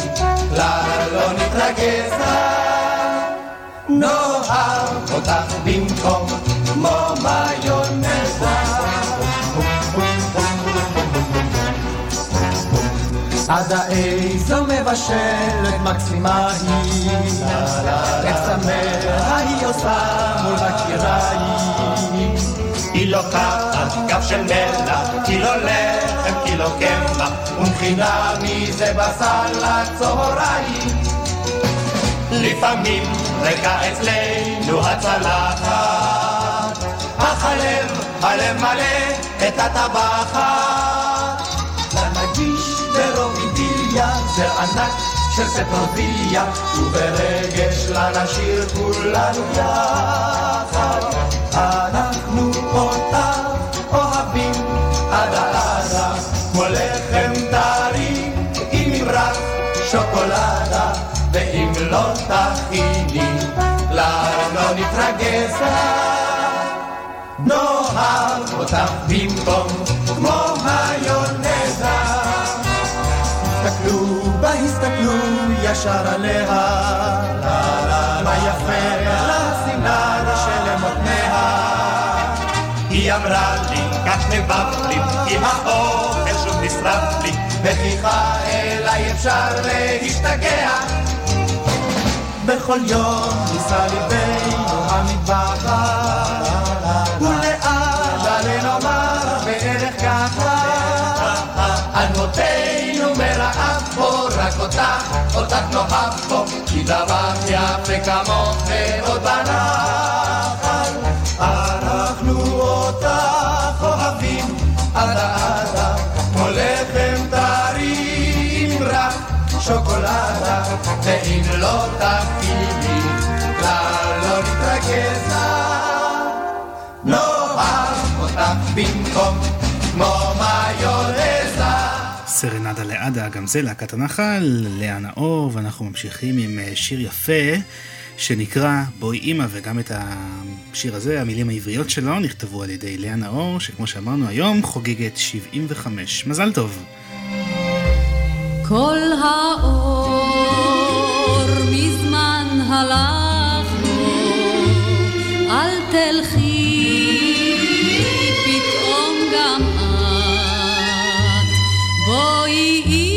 כלל לא נתרגז נאהב אותך במקום כמו מיונזה. עדה איזו מבשלת מקסימה היא. את צמאה היא עושה מול הקיריים היא לוקחת גב של מלח, קילו לחם, קילו קמח, ומכינה מזה בשר לצהריים. לפעמים ריקה אצלנו הצלחת, אך הלב, הלב מלא את הטבחת. לנגיש ברובידיליה, זר ענק של פטרוזיליה, וברגש לנשיר כולנו יחד. אנחנו אותך אוהבים עדה עדה, כמו נתרגז. נאהב אותך במקום כמו מיונזה. הסתכלו בה, הסתכלו ישר עליה, מה יפה לשמלה שלמותניה. היא אמרה לי, כך נבב לי, אם האוכל שוב נשרף לי, וכיחה אליי אפשר להשתגע. בכל יום ניסה ליבנו המטבחת, ולעד עלינו אמר בערך ככה, אדמותינו מרעב פה, רק אותך, אותך נאהב פה, כי דבר יפה כמוך ועוד בנחל, אנחנו אותך אוהבים עדה עדה, כמו לחם טרי עם רק שוקולדה, ואם לא תכיני, כלל לא נתרגז נאהב אותך במקום כמו מיונזה. סרנדה לעדה, גם זה להקת הנחל, לאה נאור, ואנחנו ממשיכים עם אה, שיר יפה שנקרא בואי אימא, וגם את השיר הזה, המילים העבריות שלו, נכתבו על ידי לאה נאור, שכמו שאמרנו היום, חוגגת 75. מזל טוב. כל האור מזמן הלכנו, אל תלכי פתאום גם את. בואי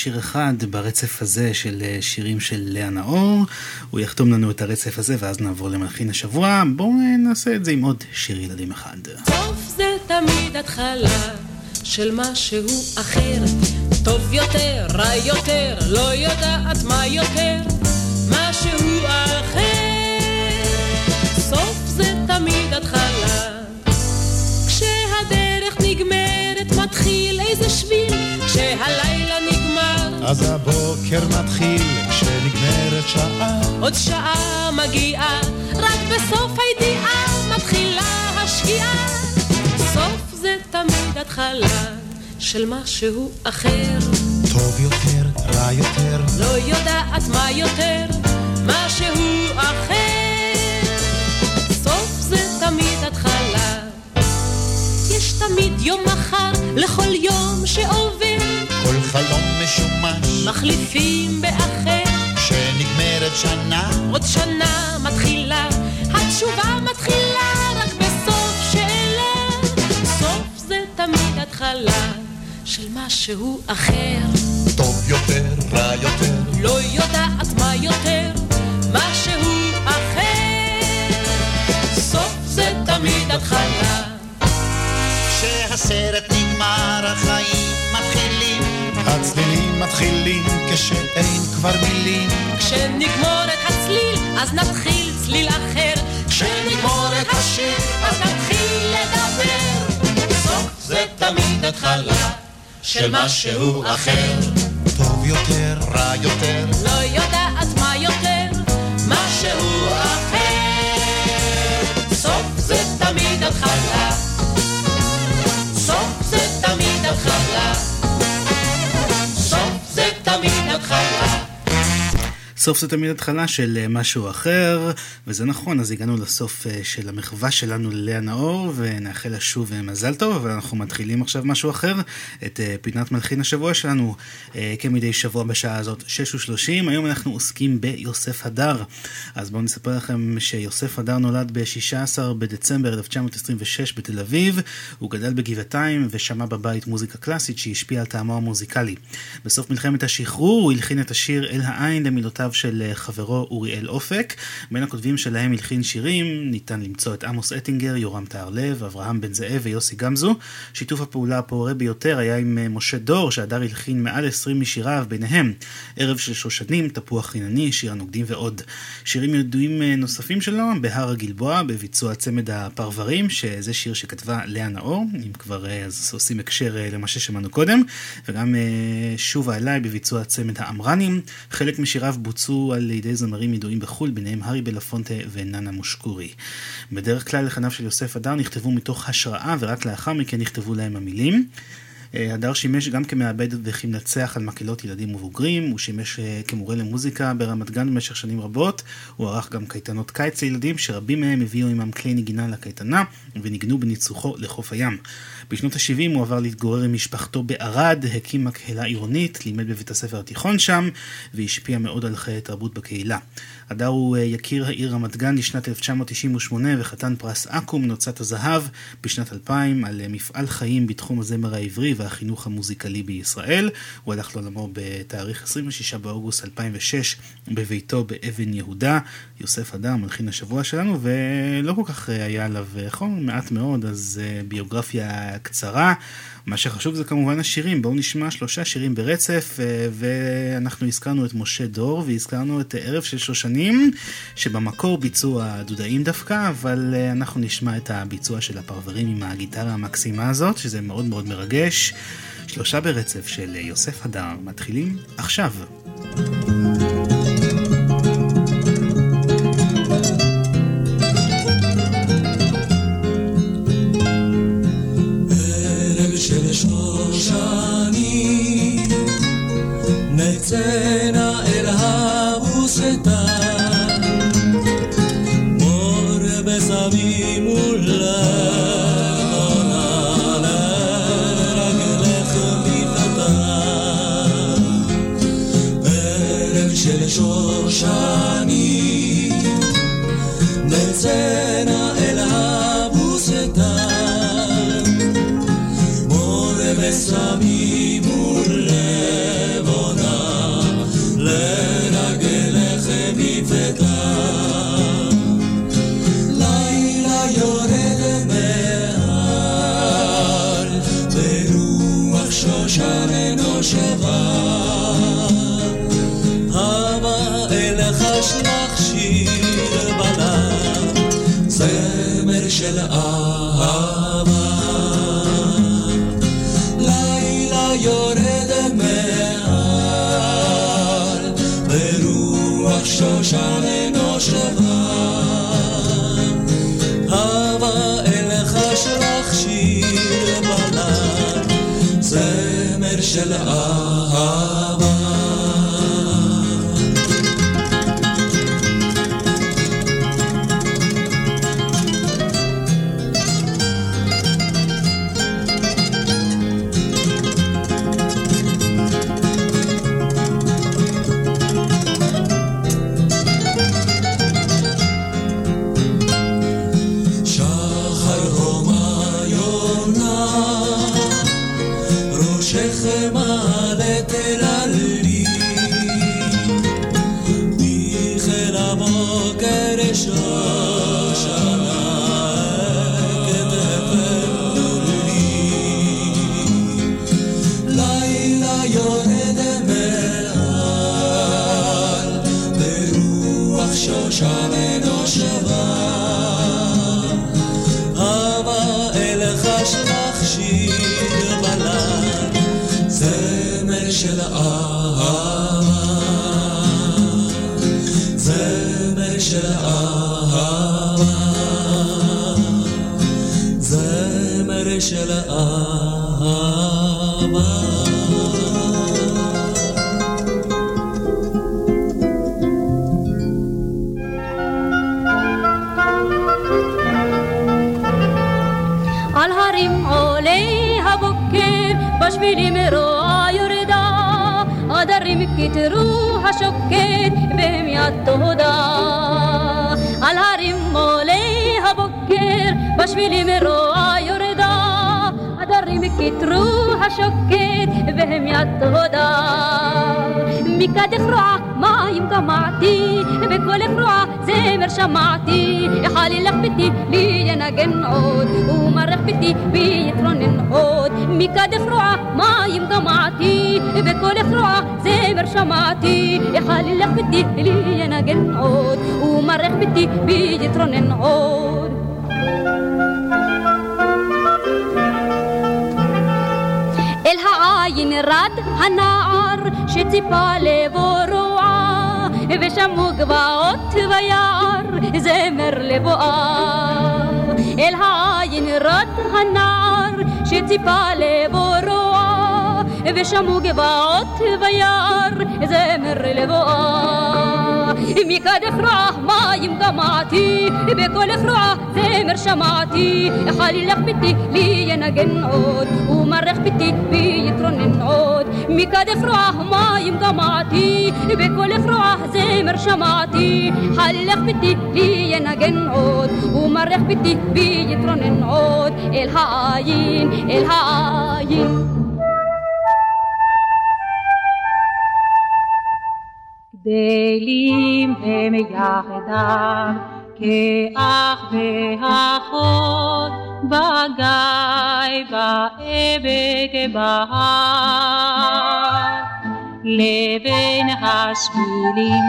שיר אחד ברצף הזה של אה, שירים של לאה נאור. הוא יחתום לנו את הרצף הזה ואז נעבור למלחין השבוע. בואו נעשה את זה עם עוד שיר ילדים אחד. סוף זה תמיד התחלה של משהו אחר, טוב יותר, רע יותר, לא יודעת מה יותר, משהו אחר. סוף זה תמיד התחלה, כשהדרך נגמרת מתחיל איזה שביל, כשהלילה אז הבוקר מתחיל כשנגמרת שעה. עוד שעה מגיעה, רק בסוף הידיעה מתחילה השקיעה. סוף זה תמיד התחלה של משהו אחר. טוב יותר, רע יותר, לא יודעת מה יותר, משהו אחר. סוף זה תמיד התחלה. יש תמיד יום מחר לכל יום שעובר, מחליפים באחר. כשנגמרת שנה, עוד שנה מתחילה, התשובה מתחילה רק בסוף שאלה. סוף זה תמיד התחלה של משהו אחר. כשנגמור את הצליל, אז נתחיל צליל אחר. כשנגמור את השיר, אז נתחיל לדבר. זה תמיד התחלה של משהו אחר. טוב יותר, רע יותר, לא יודעת סוף זה תמיד התחלה של אה, משהו אחר, וזה נכון, אז הגענו לסוף אה, של המחווה שלנו ללאה נאור, ונאחל לה שוב אה, מזל טוב, אבל אנחנו מתחילים עכשיו משהו אחר, את פינת מלחין השבוע שלנו, כמדי שבוע בשעה הזאת, 6 ו-30. היום אנחנו עוסקים ביוסף הדר. אז בואו נספר לכם שיוסף הדר נולד ב-16 בדצמבר 1926 בתל אביב, הוא גדל בגבעתיים ושמע בבית מוזיקה קלאסית שהשפיעה על טעמו המוזיקלי. בסוף מלחמת השחרור הוא הלחין את השיר אל העין למילותיו של אה, חברו אוריאל אופק. בין הכותבים שלהם הלחין שירים, ניתן למצוא את עמוס אטינגר, יורם טהרלב, אברהם בן זאב ויוסי גמזו. שיתוף הפעולה הפורה ביותר היה עם אה, משה דור, שהדר הלחין מעל 20 משיריו, ביניהם ערב של שושנים, תפוח חינני, שיר הנוגדים ועוד. שירים ידועים אה, נוספים שלו, בהר הגלבוע, בביצוע צמד הפרברים, שזה שיר שכתבה לאה נאור, אם כבר אז עושים הקשר למה ששמענו קודם, וגם שובה אליי בביצוע צמד האמרנים. חלק משיריו בוצעו על ידי זמרים ידועים בחו"ל, ביניהם הארי בלפונטה וננה מושקורי. בדרך כלל לחניו של יוסף הדר נכתבו מתוך השראה, ורק לאחר מכן נכתבו להם המילים. אה, הדר שימש גם כמעבד וכמנצח על מקהלות ילדים ובוגרים, הוא שימש אה, כמורה למוזיקה ברמת גן במשך שנים רבות, הוא ערך גם קייטנות קיץ לילדים, שרבים מהם הביאו עמם כלי נגינה לקייטנה, וניגנו בניצוחו לחוף הים. בשנות ה-70 הוא עבר להתגורר עם משפחתו בערד, הקים מקהלה עירונית, לימד בבית הספר התיכון שם, והשפיע מאוד על חיי תרבות בקהילה. הדר הוא אה, יקיר העיר רמת גן לשנת 1998 וחתן פרס אקו"ם נוצת הזהב בשנת 2000 על מפעל חיים בתחום הזמר העברי והחינוך המוזיקלי בישראל. הוא הלך לעולמו בתאריך 26 באוגוסט 2006 בביתו באבן יהודה. יוסף הדר, מלחין השבוע שלנו, ולא כל כך היה עליו חום, מעט מאוד, אז אה, ביוגרפיה קצרה. מה שחשוב זה כמובן השירים, בואו נשמע שלושה שירים ברצף, אה, ואנחנו הזכרנו את משה דור והזכרנו את ערב של שושנים, שבמקור ביצעו הדודאים דווקא, אבל אה, אנחנו נשמע את הביצוע של הפרברים עם הגיטרה המקסימה הזאת, שזה מאוד מאוד מרגש. שלושה ברצף של יוסף הדר מתחילים עכשיו. בשבילים רוע יורדה, עדרים כתרו השוקט, והם יד תודה. על הרים עולי הבוקר, בשבילים רוע יורדה, עדרים כתרו השוקט, והם יד תודה. מקדך רוע מים גמעתי, בקולך רוע זמר שמעתי, חלילך ביתי לי ינגן עוד, ומרך ביתי בי יתרונן עוד. מקדך רוע מים גמעתי, בקולך רוע זמר שמעתי, חלילך ביתי לי ינגן עוד, ומרך ביתי בי יתרונן עוד. אל העין רד הנער שציפה לבוא רועה ושמו גבעות ויער זמר לבואה אל העין רד הנער שציפה לבוא ושמו גבעות ויער זמר לבואה מקדך רוח מים גמעתי בקולך רוע זמר שמעתי חלילך ביתי לי ינגן עוד ומרך ביתי בי יתרונן עוד מקדך רוח מים גמעתי בקולך רוע זמר שמעתי חלילך ביתי לי ינגן עוד ומרך ביתי בי יתרונן עוד אל העין אל העין גדלים הם יחדיו כאח ואחות בגיא בעמק בהר. לבין השבילים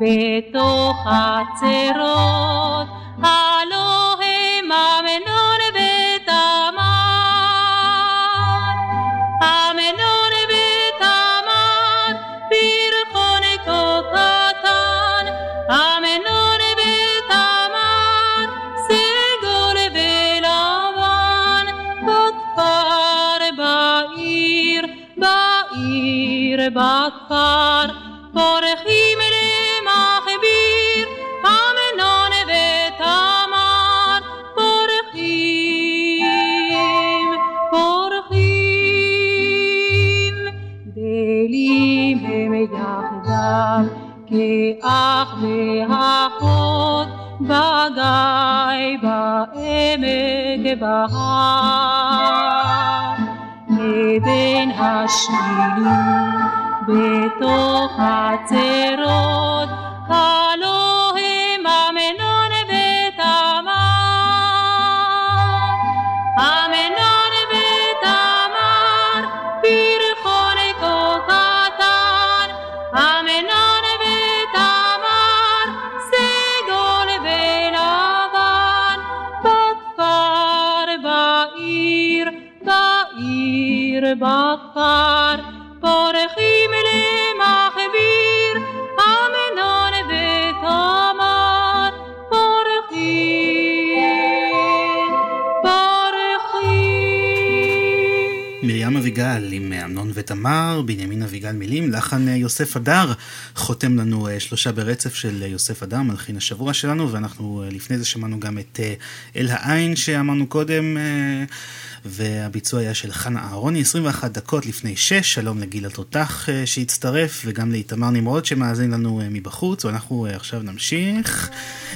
בתוך הצרות הלא הם אמנון בכפר פורחים למכביר אמנון ותמר פורחים פורחים גדלים הם יחדיו כאח ואחות בגיא בעמק בהר לבין השבילים בתוך הצרות קלו הם אמנון ותמר אמנון ותמר פרחון כה קטן אמנון ותמר סגול ולבן בכפר בעיר בעיר בכפר פורח אביגל עם אמנון ותמר, בנימין אביגל מילים, לחן אה, יוסף הדר, חותם לנו אה, שלושה ברצף של אה, יוסף הדר, מלחין השבוע שלנו, ואנחנו אה, לפני זה שמענו גם את אה, אל העין שאמרנו קודם, אה, והביצוע היה של חנה אהרוני, 21 דקות לפני 6, שלום לגיל התותח אה, שהצטרף, וגם לאיתמר נמרוד שמאזין לנו אה, מבחוץ, ואנחנו אה, עכשיו נמשיך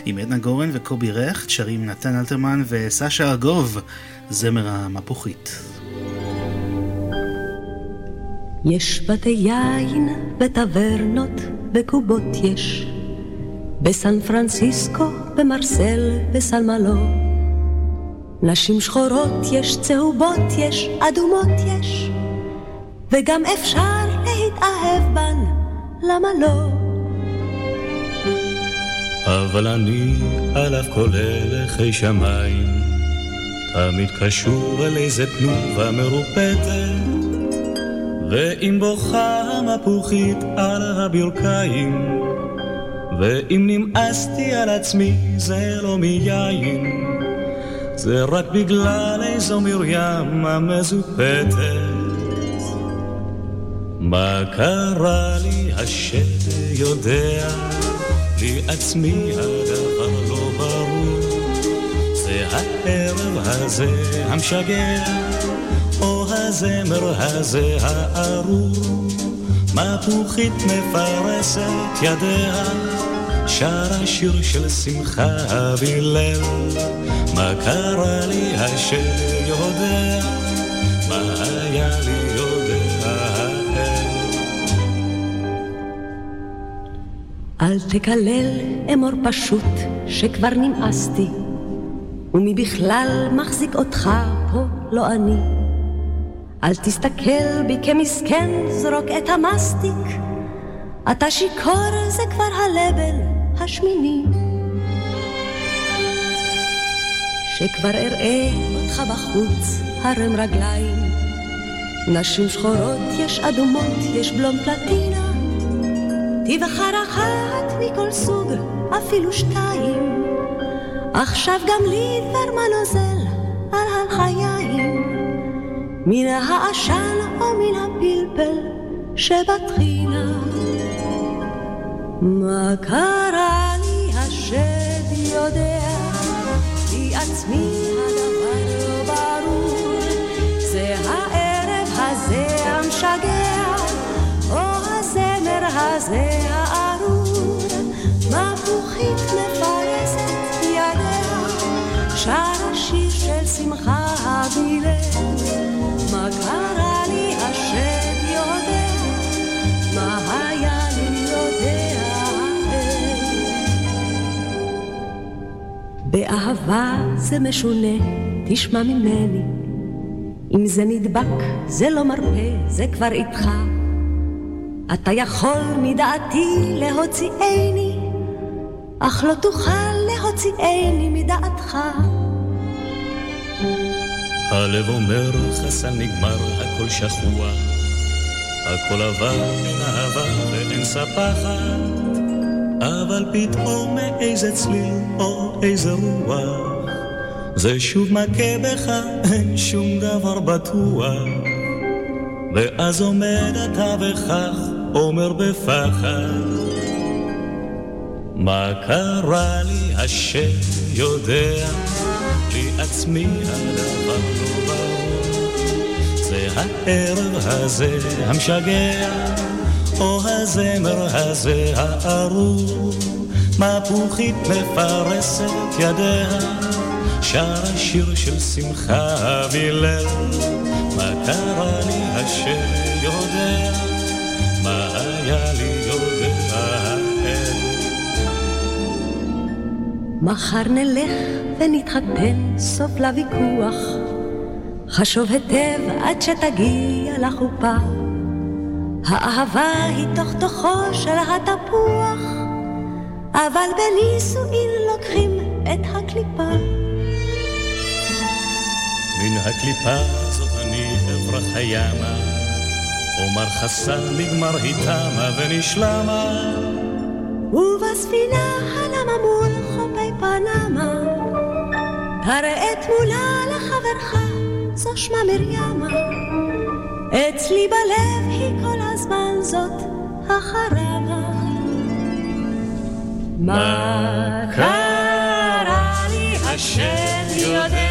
עם עדנה גורן וקובי רכט, שרים נתן אלתרמן וסשה ארגוב, זמר המפוחית. יש בתי יין בטברנות, בקובות יש. בסן פרנסיסקו, במרסל, בסלמלו. נשים שחורות יש, צהובות יש, אדומות יש. וגם אפשר להתאהב בן, למה לא? אבל אני על אף כל הלכי שמיים, תמיד קשור אל איזה תנובה מרופטת, ואם בוכה המפוחית על הברכיים, ואם נמאסתי על עצמי זה לא מיין, זה רק בגלל איזו מרים המזופתת. מה קרה לי השד יודע, לי עצמי הדבר לא ברור. זה הערב הזה המשגע, או הזמר הזה הארור. מפוחית מפרסת ידיה, שרה שיר של שמחה והלל. מה קרה לי השד יודע, מה היה לי יודע. אל תקלל, אמור פשוט, שכבר נמאסתי. ומי בכלל מחזיק אותך פה, לא אני. אל תסתכל בי כמסכן, זרוק את המסטיק. אתה שיכור, זה כבר הלבל השמיני. שכבר אראה אותך בחוץ, הרם רגליים. נשים שחורות, יש אדומות, יש בלום פלטינה. תבחר אחת מכל סוג, אפילו שתיים. עכשיו גם לי דבר מה נוזל על הלחיים. מן העשן או מן הפלפל שבטחינה. מה קרה לי השד יודע, לי עצמי הדבר לא ברור. זה הערב הזה המשגע, או הזמר הזה הארור. מפוחית מפרסת ידיה, שרה שיר של שמחה בלב. באהבה זה משונה, תשמע ממני. אם זה נדבק, זה לא מרפה, זה כבר איתך. אתה יכול מדעתי להוציאני, אך לא תוכל להוציאני מדעתך. הלב אומר חסן נגמר, הכל שכוח, הכל עבר מן העבר ואין ספחת, אבל פתאום מאיזה צליל או איזה רוח, זה שוב מכה בך, אין שום דבר בטוח, ואז עומד אתה וכך אומר בפחד, מה קרה לי השם יודע, לי עצמי הדבר לא ברור. זה הערב הזה המשגע, או הזמר הזה הארור. מפוחית מפרסת ידיה, שרה שיר של שמחה והלל. מה קרה לי השם יודע, מה היה לי יודע מחר נלך ונתחתן, סוף לוויכוח. חשוב היטב עד שתגיע לחופה. האהבה היא תוך תוכו של התפוח, אבל בנישואין לוקחים את הקליפה. מן הקליפה הזאת אני אברח הימה, אומר חסר נגמר היא תמה ונשלמה. ובספינה חופי פנמה, הראה תמונה לחברך, זו שמה מרימה. אצלי בלב היא כל הזמן זאת החרבה. מה קרה לי השם יודע,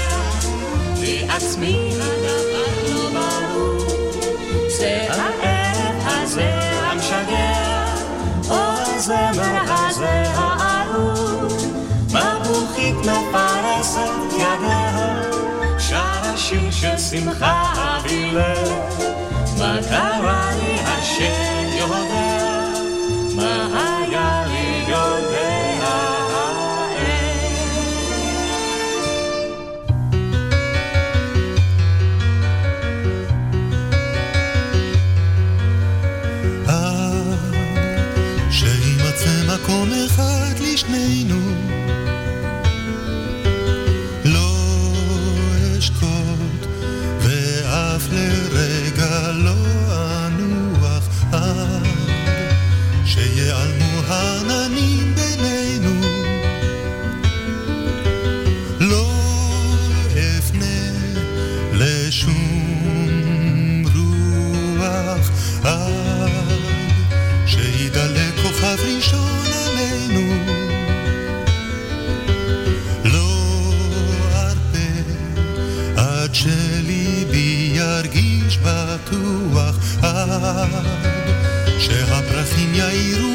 לי עצמי הדבר לא ברור. זה הערב הזה המשגע, או הזמר הזה. מבוכית מפרסת ידיה, שרה שיר של שמחה והלל. מה קרה לי השם יודע, שהפרחים יאירו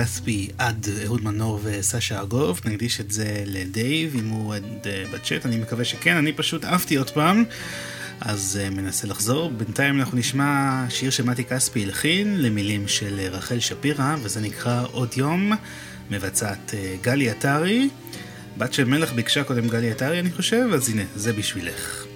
כספי עד אהוד מנור וסשה ארגוב, נקדיש את זה לדייב, אם הוא עוד אה, בצ'אט, אני מקווה שכן, אני פשוט עפתי עוד פעם, אז אה, מנסה לחזור. בינתיים אנחנו נשמע שיר שמתי כספי הלחין למילים של אה, רחל שפירא, וזה נקרא עוד יום, מבצעת גלי עטרי. בת של מלך ביקשה קודם גלי עטרי אני חושב, אז הנה, זה בשבילך.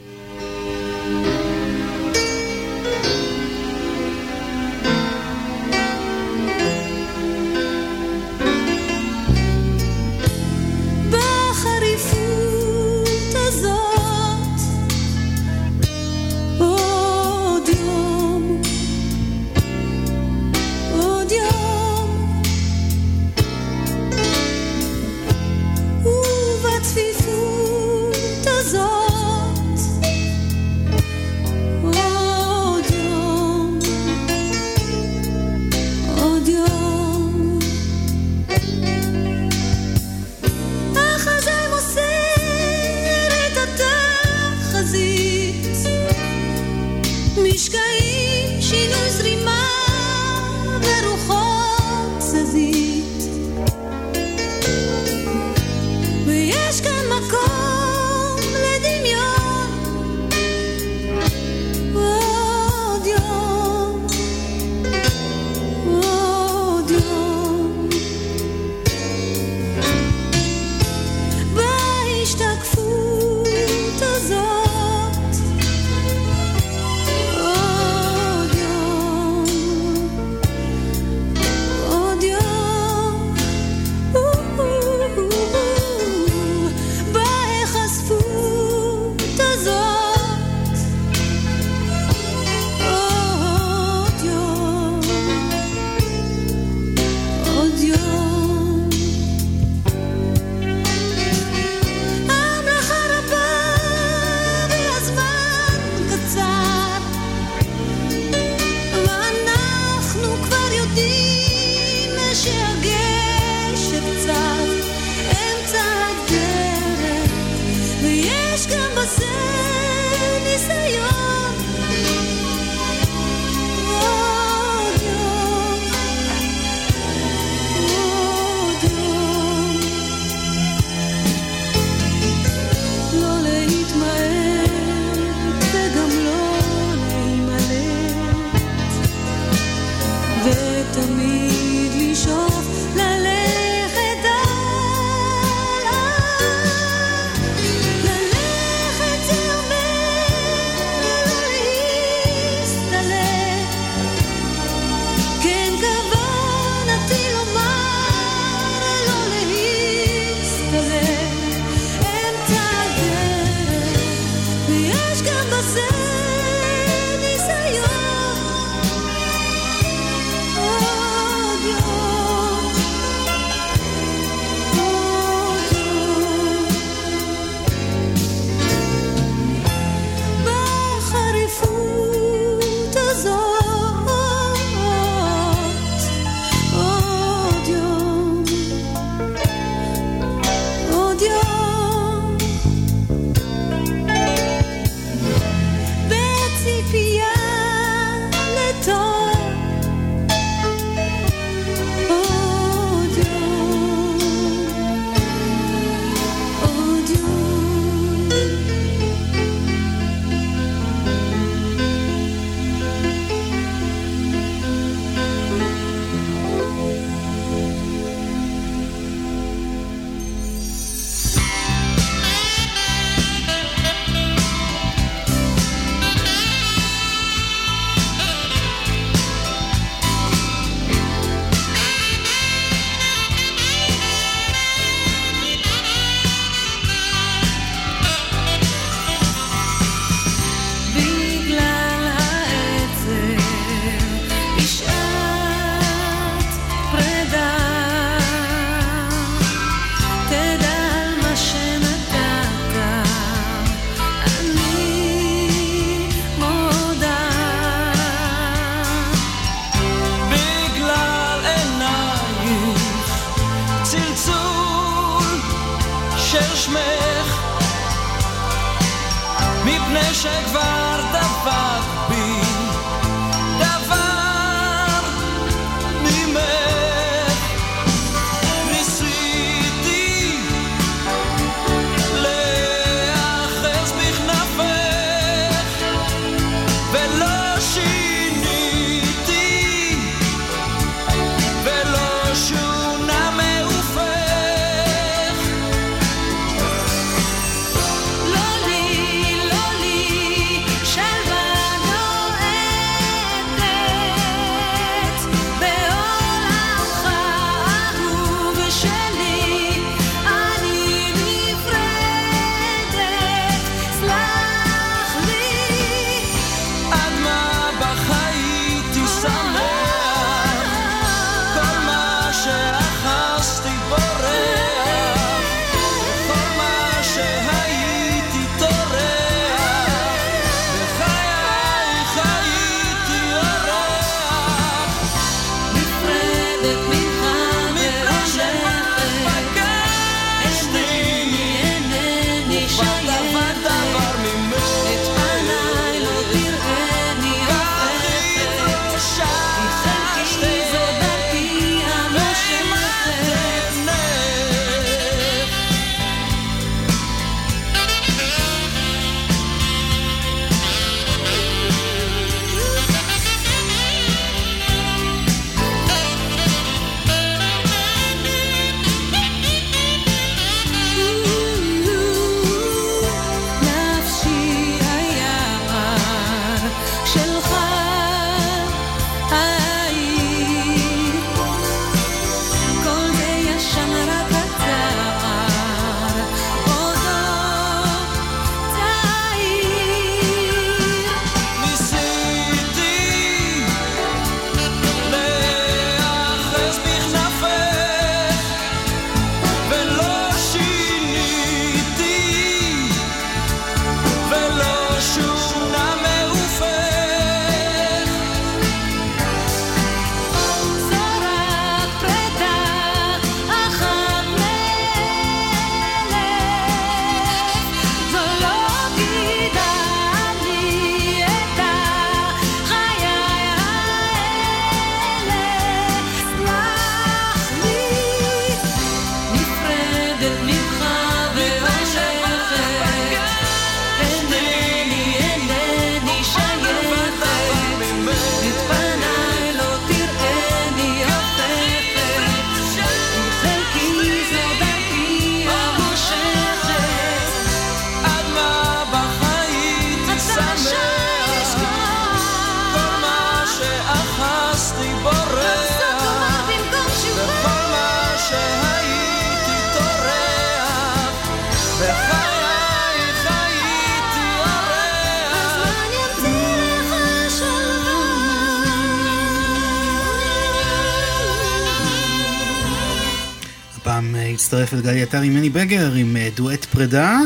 עטר עם אה, דואט פרידה,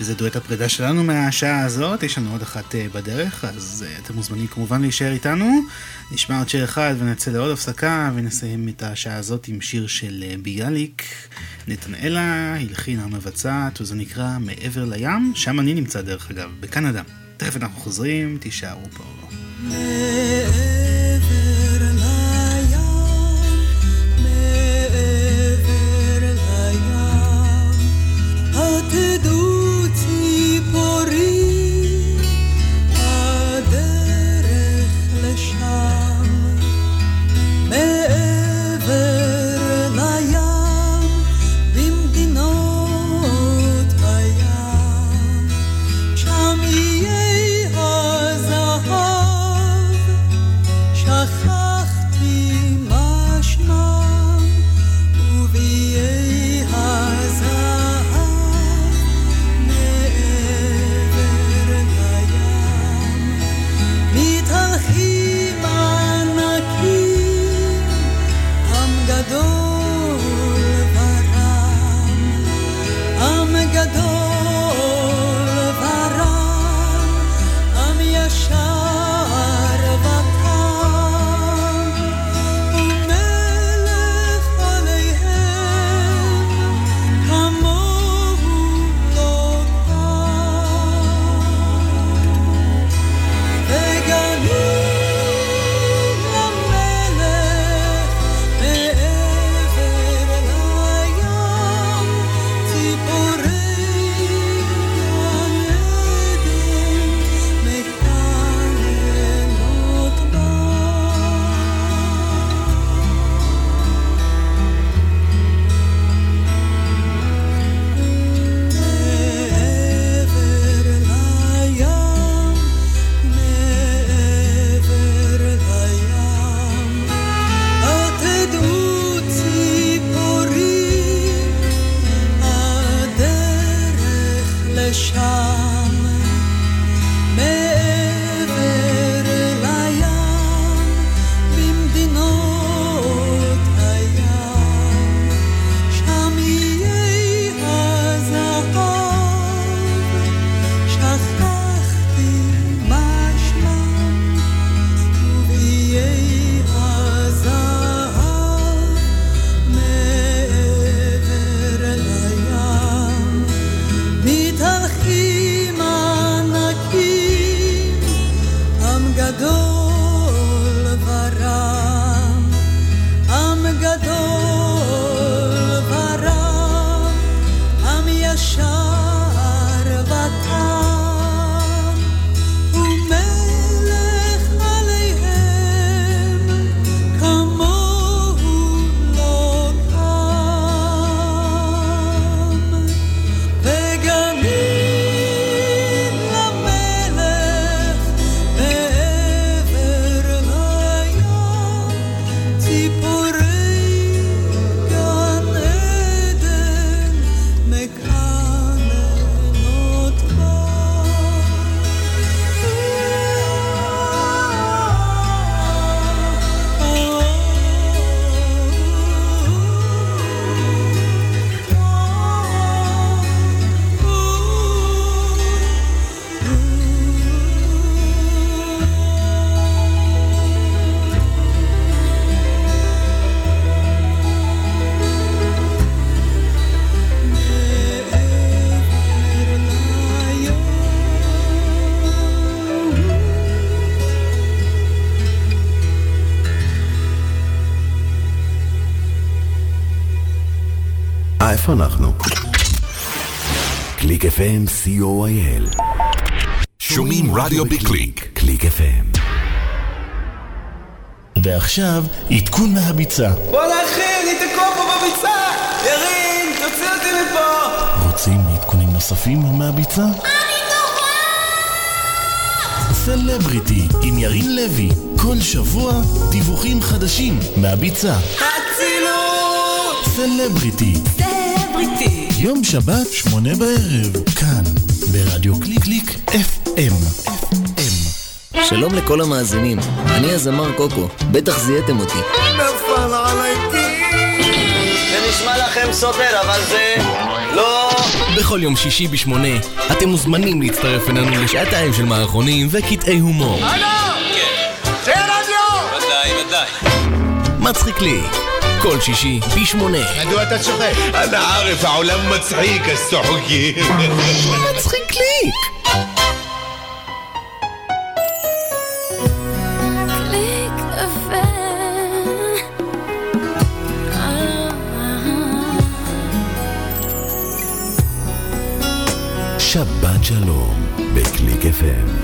וזה דואט הפרידה שלנו מהשעה הזאת, יש לנו עוד אחת אה, בדרך, אז אה, אתם מוזמנים כמובן להישאר איתנו. נשמע עוד שיר אחד ונצא לעוד הפסקה, ונסיים את השעה הזאת עם שיר של ביאליק. נתנאלה, הלחינה המבצעת, וזה נקרא מעבר לים, שם אני נמצא דרך אגב, בקנדה. תכף אנחנו חוזרים, תישארו פה. FM co.il שומעים רדיו בקליק. קליק FM. ועכשיו, עדכון מהביצה. בואנה אחי, אני תקוע פה בביצה! ירין, תוציא אותי מפה! רוצים עדכונים נוספים מהביצה? סלבריטי עם ירין לוי, כל שבוע דיווחים חדשים מהביצה. אצילות! סלבריטי, סלבריטי! יום שבת, שמונה בערב, כאן, ברדיו קליק קליק FM. שלום לכל המאזינים, אני הזמר קוקו, בטח זיהיתם אותי. נפל עליי זה נשמע לכם סותר, אבל זה לא... בכל יום שישי בשמונה, אתם מוזמנים להצטרף אלינו לשעתיים של מערכונים וקטעי הומור. הלו! כן. זה רדיו! ודאי, ודאי. מצחיק לי, כל שישי בשמונה. מדוע אתה צוחק? אנא ערף, העולם מצחיק, אז צוחקים. מצחיק קליק! שבת שלום בקליק FM.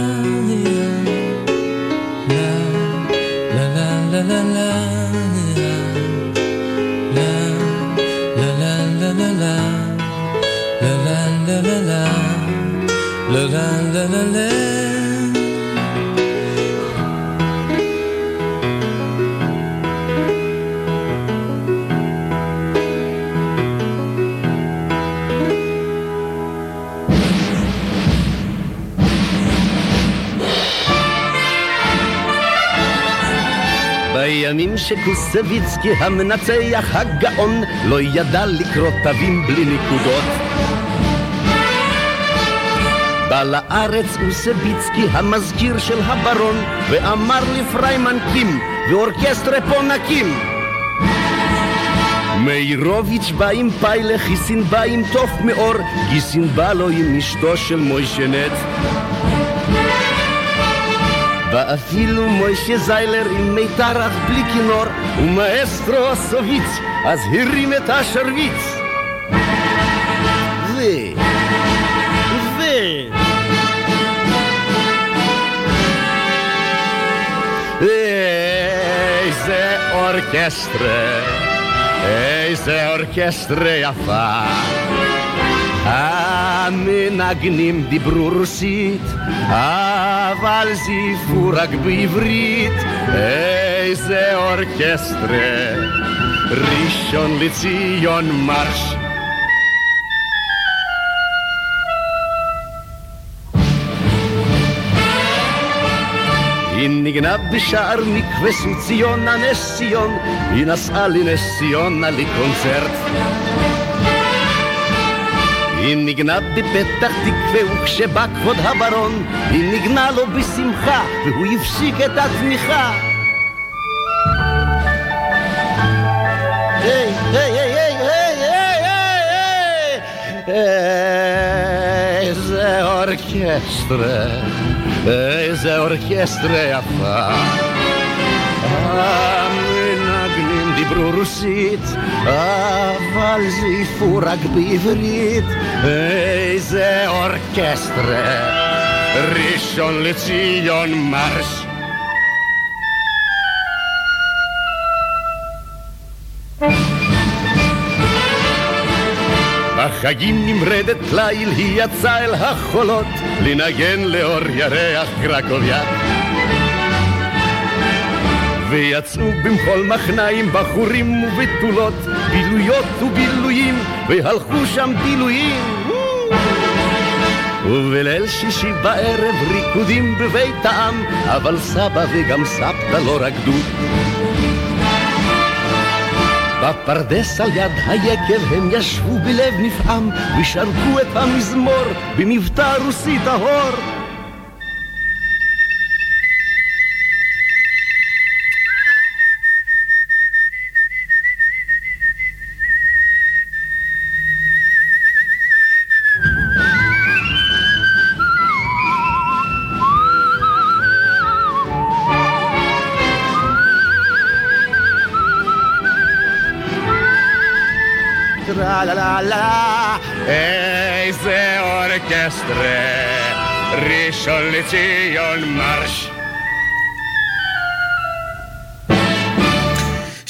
שקוסביצקי המנצח הגאון לא ידע לקרוא תווים בלי נקודות. בא לארץ אוסביצקי המזכיר של הברון ואמר לפריימן קים ואורקסטרה פה נקים. מאירוביץ' בא עם פיילה, חיסין בא עם תוף מאור גיסין בא לו עם אשתו של מוישנט Афилу Мойше Зайлер им Мейтарах Бликинор, у маэстро Совиц, аз Гиримета Шарвиц. Вы, вы, Эйзе оркестре, эйзе оркестре яфа. Амин агним дибру русит, амин valsi furak bivrit Eise orkestre Rishon litzion marsch In nigna bishar mikve suzion an ession In as alin ession ali koncert είναι γνάπτη πετάχτη κβεού ξεπάκβον χαμπαρόν Είναι γνάλο μπισιμχά Βουίψη και τα τμιχά Hey, hey, hey, hey, hey, hey, hey, hey Eze orchestre Eze orchestre afar Amin aglim di brurusit Amin אבל זיפו רק בעברית. איזה אורקסטרה, ראשון לציון מרש. בחגים נמרדת ליל היא יצאה אל החולות לנגן לאור ירח קרקוביה ויצאו במחול מחניים בחורים ובתולות, בילויות ובילויים, והלכו שם בילויים. ובליל שישי בערב ריקודים בבית העם, אבל סבא וגם סבתא לא רקדו. בפרדס על יד היקב הם ישבו בלב נפעם, ושרקו את המזמור במבטא רוסי טהור. Mestre, Rishon LeZion, Marsh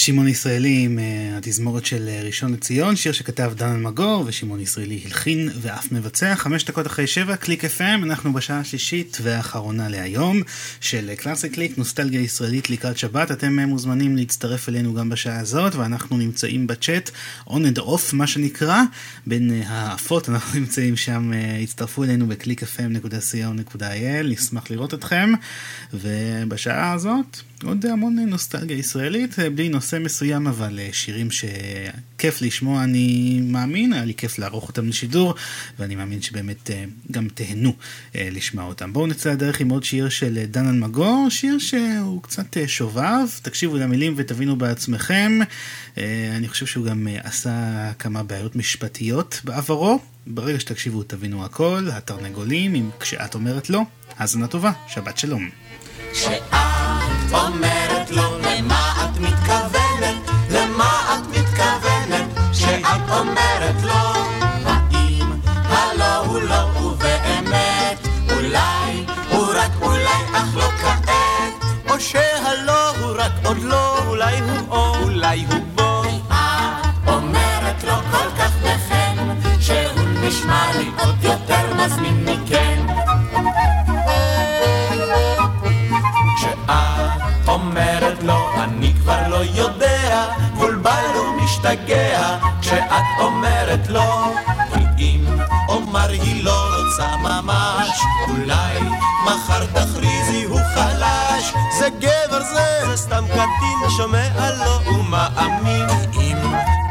שמעון ישראלי עם uh, התזמורת של uh, ראשון לציון, שיר שכתב דן אלמגור ושמעון ישראלי הלחין ואף מבצע. חמש דקות אחרי שבע, קליק FM, אנחנו בשעה השלישית והאחרונה להיום של קלאסי קליק, נוסטלגיה ישראלית לקראת שבת. אתם מוזמנים להצטרף אלינו גם בשעה הזאת, ואנחנו נמצאים בצ'אט on and off, מה שנקרא, בין האפות, אנחנו נמצאים שם, הצטרפו אלינו ב-clickfm.co.il, נשמח לראות אתכם, ובשעה הזאת... עוד המון נוסטלגיה ישראלית, בלי נושא מסוים, אבל אה, שירים שכיף לשמוע, אני מאמין, היה לי כיף לערוך אותם לשידור, ואני מאמין שבאמת אה, גם תהנו אה, לשמוע אותם. בואו נצא לדרך עם עוד שיר של דן אלמגור, שיר שהוא קצת שובב, תקשיבו למילים ותבינו בעצמכם. אני חושב שהוא גם עשה כמה בעיות משפטיות בעברו. ברגע שתקשיבו תבינו הכל, התרנגולים, אם כשאת אומרת לא, האזנה טובה, שבת שלום. כשאת אומרת לו למה את מתכוונת, למה את מתכוונת, כשאת אומרת לו האם הלא הוא לא ובאמת, אולי הוא רק אולי אך לא כעת, או שהלא הוא רק עוד לא, אולי הוא או אולי הוא בו. את אומרת לו כל כך בחן, שהוא נשמע לי עוד יותר מזמין מכן. כשאת אומרת לו, אני כבר לא יודע, מבולבל ומשתגע, כשאת אומרת לו, כי אם אומר היא לא רוצה ממש, אולי מחר תכריזי הוא חלש, זה גבר זה, זה סתם קטין שומע לו ומאמין, אם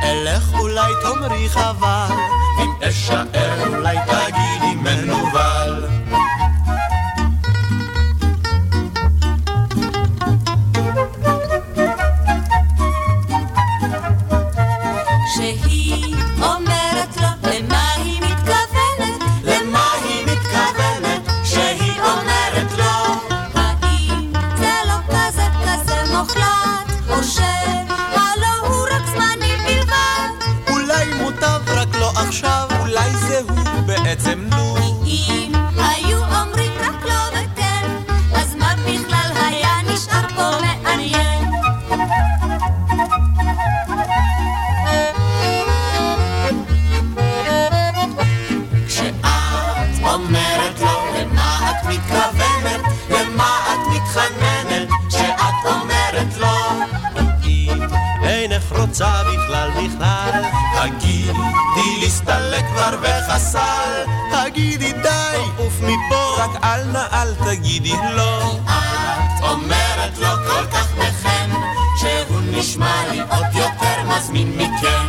אלך אולי תאמרי חבל, אם אשאר אולי כבר וחסל, תגידי די, עוף מפה, רק אל נא אל תגידי לא. את אומרת לו כל כך בחן, שהוא נשמע לי עוד יותר מזמין מכן.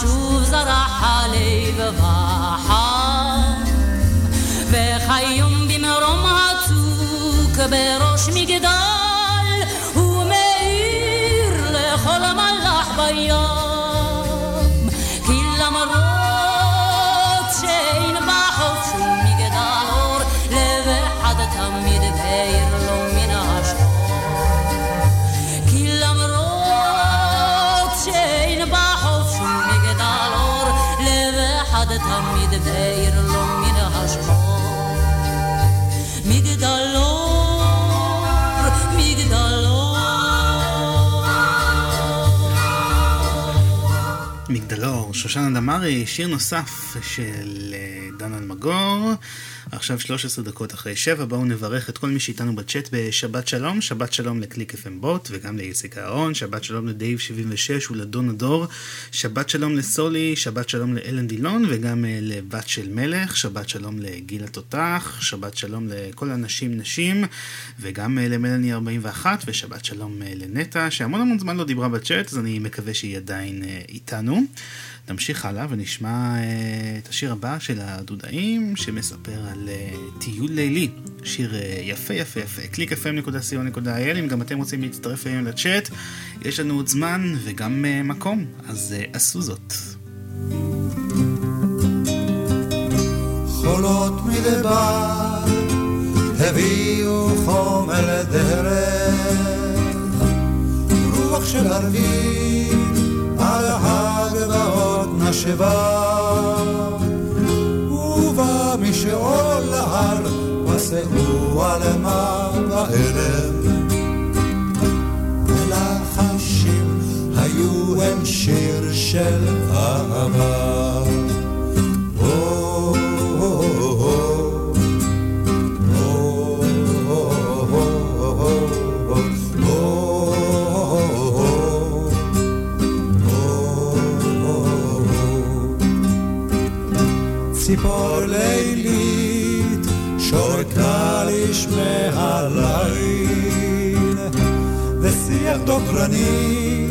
שוב זרח הלב וחם, וכיום במרום הצוק בראש מגדל, הוא מאיר לכל מלאך בים, שושנה דמארי, שיר נוסף של אה, דן אלמגור. עכשיו 13 דקות אחרי שבע, בואו נברך את כל מי שאיתנו בצ'אט בשבת שלום, שבת שלום לקליק FM בוט וגם לאיציק אהרון, שבת שלום לדייב 76 ולדון הדור, שבת שלום לסולי, שבת שלום לאלן דילון וגם אה, לבת של מלך, שבת שלום לגיל התותח, שבת שלום לכל הנשים נשים וגם אה, למלאני 41 ושבת שלום לנטע שהמון המון זמן לא דיברה בצ'אט אז אני מקווה שהיא עדיין איתנו. נמשיך הלאה ונשמע אה, את השיר הבא של הדודאים שמספר על אה, טיול לילי. שיר אה, יפה יפה יפה. www.clickfm.co.il אם גם אתם רוצים להצטרף אלינו לצ'אט, יש לנו עוד זמן וגם מקום, אז עשו זאת. חולות מדבר הביאו חומר דרך רוח של ערבים נשבה ובא משאול להר וסעו על מה בערב. ולחשים היו הם שיר של אהבה ציפור לילית שורקה לשמי הליל ושיח דוקרני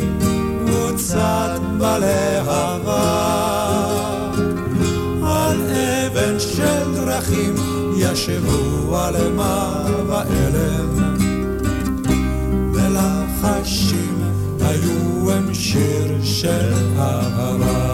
מוצת בלהבה על אבן של דרכים ישבו על מה ואלם ולחשים היו הם שיר של אהבה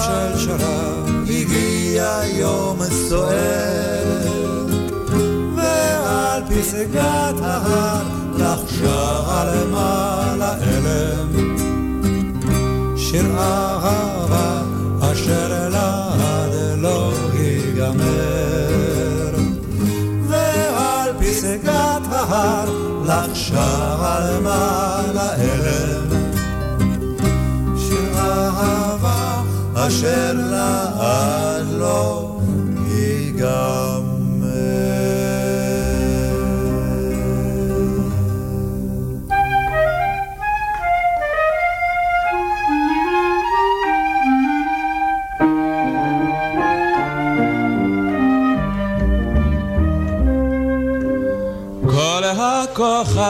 של שרב, הגיע יום סוער לחשה למעלה אלם. שיר אהבה אשר לעד לא ייגמר. ועל פסגת ההר לחשה למעלה אלם. שיר אהבה אשר לעד לא ייגמר.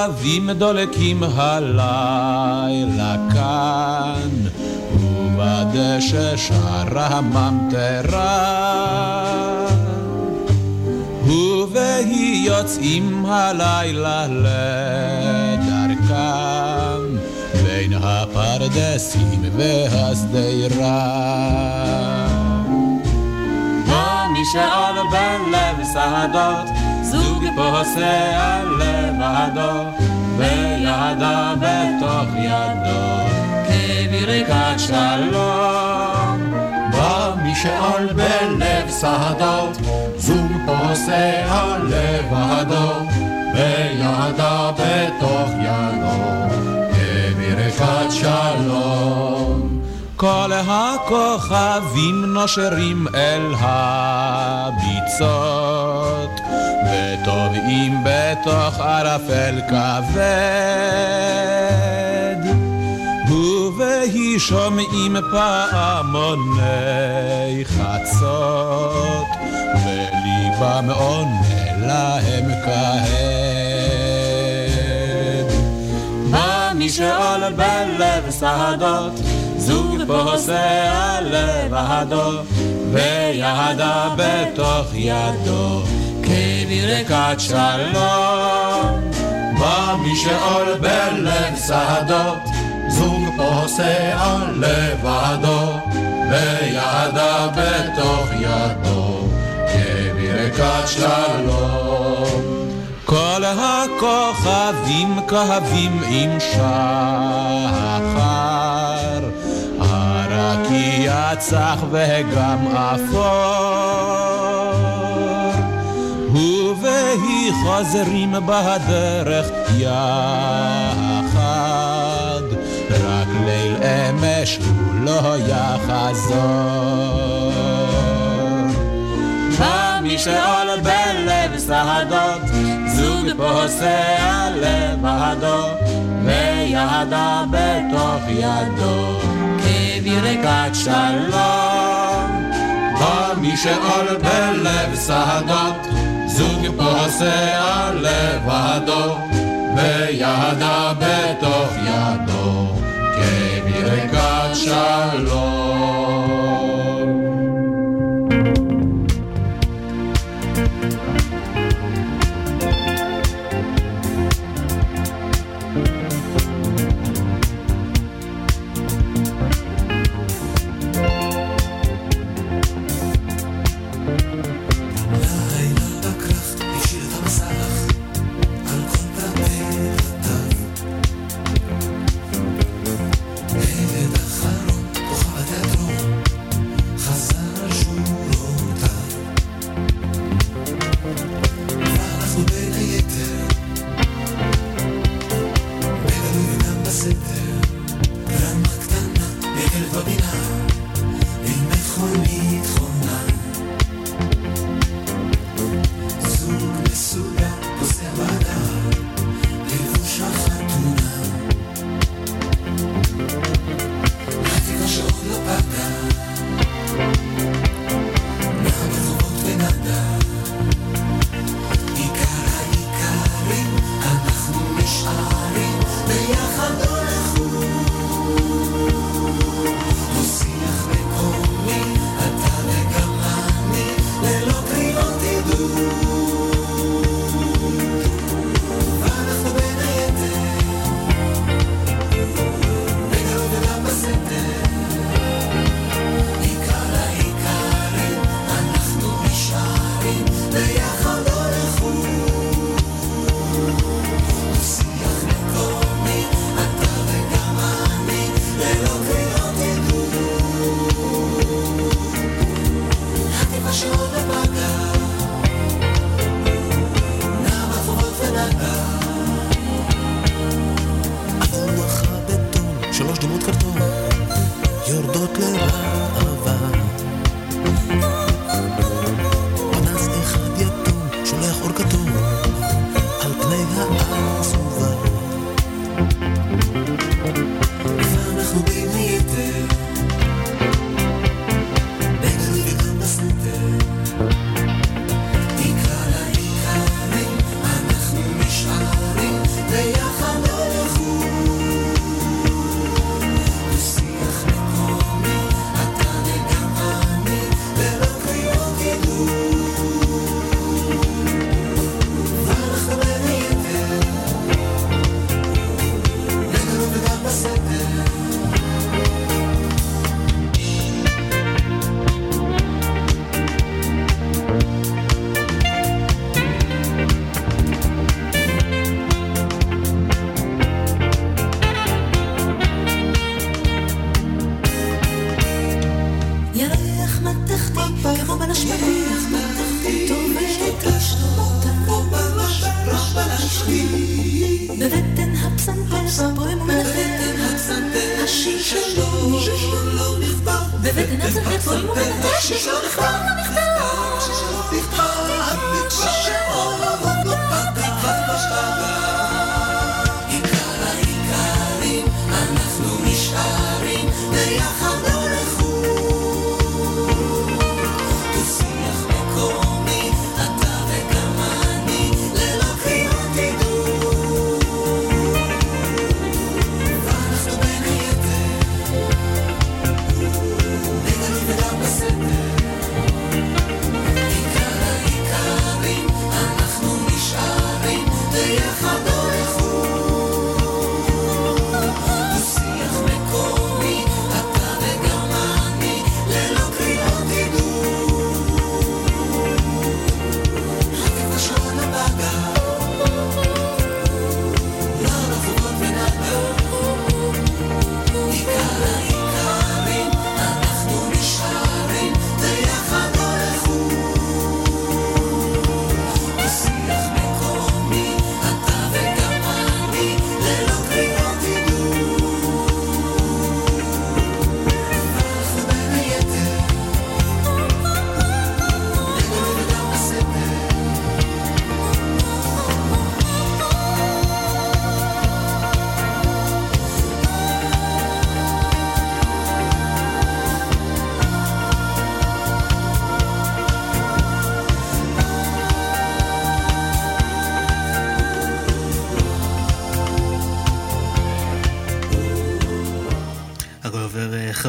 הכוכבים דולקים הלילה כאן, ובדשא שרה הממטרה. ובהי יוצאים הלילה לדרכם, בין הפרדסים והשדרה. מי שעול בלב שדות, זוג פוסע לבדו, וידה בתוך ידו, כברכת שלום. בא מי שעול בלב שדות, זוג פוסע לבדו, וידה בתוך ידו, כברכת שלום. כל הכוכבים נושרים אל הביצות, וטובעים בתוך ערפל כבד. ובהי שומעים פעמוני חצות, וליבם עונה להם כהד. בא מי שעול בלב שדות, זוג פוסע לבדו, וידה בתוך ידו, כברכת שלום. בא מי שעול בלב שדות, זוג פוסע לבדו, וידה בתוך ידו, כברכת שלום. כל הכוכבים כהבים עם שחר, הרקיע צח וגם אפור, ובהי חוזרים בדרך יחד, רק ליל אמש הוא לא יחזור. שעול בלב שדות, זוג פוסע לבדו, וידה בתוך ידו, כברכת שלום. שעול בלב שדות, זוג פוסע לבדו, וידה בתוך ידו, כברכת שלום. for me.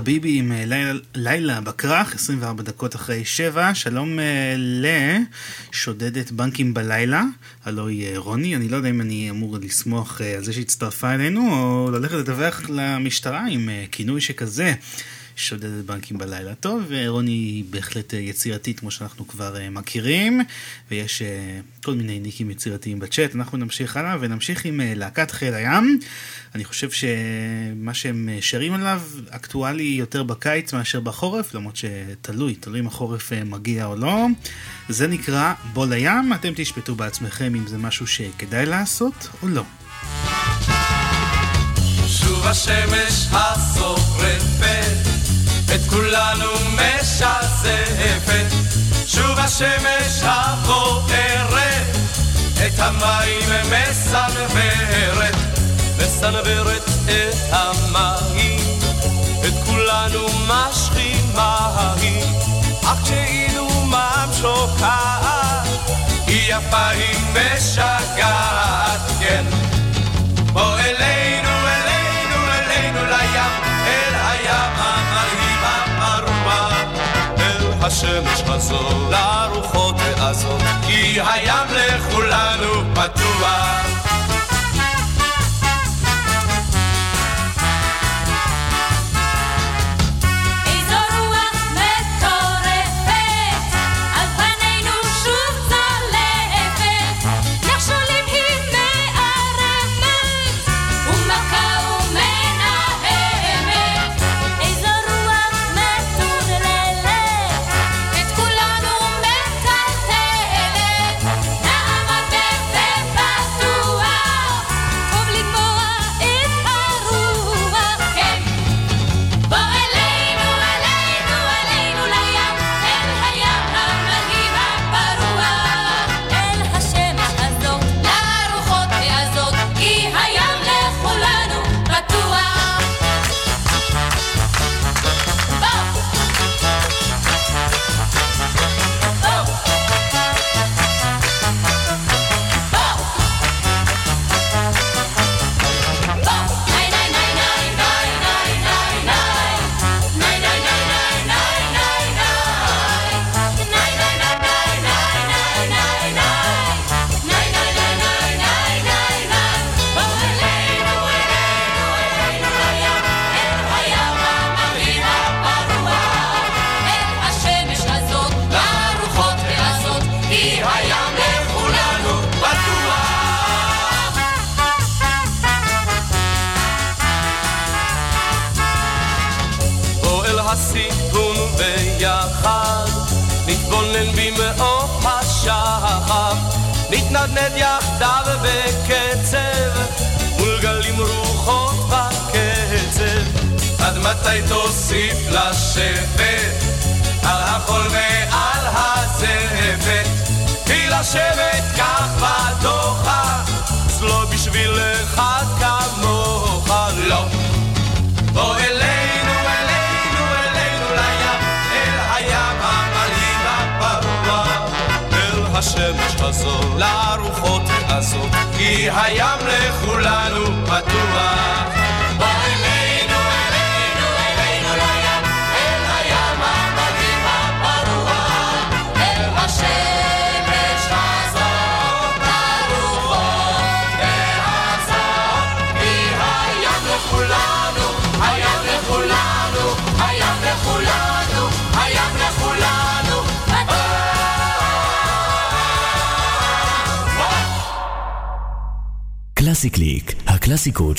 חביבי עם אה, לילה, לילה בכרך, 24 דקות אחרי 7. שלום אה, לשודדת בנקים בלילה, הלוא היא אה, רוני. אני לא יודע אם אני אמור לשמוח על זה שהצטרפה אלינו, או ללכת לדווח למשטרה עם כינוי שכזה. שודדת בנקים בלילה. טוב, רוני היא בהחלט יצירתית כמו שאנחנו כבר מכירים, ויש כל מיני ניקים יצירתיים בצ'אט. אנחנו נמשיך הלאה ונמשיך עם להקת חיל הים. אני חושב שמה שהם אה, שרים עליו אקטואלי יותר בקיץ מאשר בחורף, למרות שתלוי, תלוי אם החורף אה, מגיע או לא. זה נקרא בוא לים, אתם תשפטו בעצמכם אם זה משהו שכדאי לעשות או לא. שוב השמש השורפת, את כולנו משזפת. שוב השמש הבוערת, את המים מסנוורת, מסנוורת את המים, את כולנו משכים מים, אך כשאידומם שוקעת, היא יפה היא משגעת, כן. השמש הזו, לרוחות העזות, כי הים לכולנו פתוח.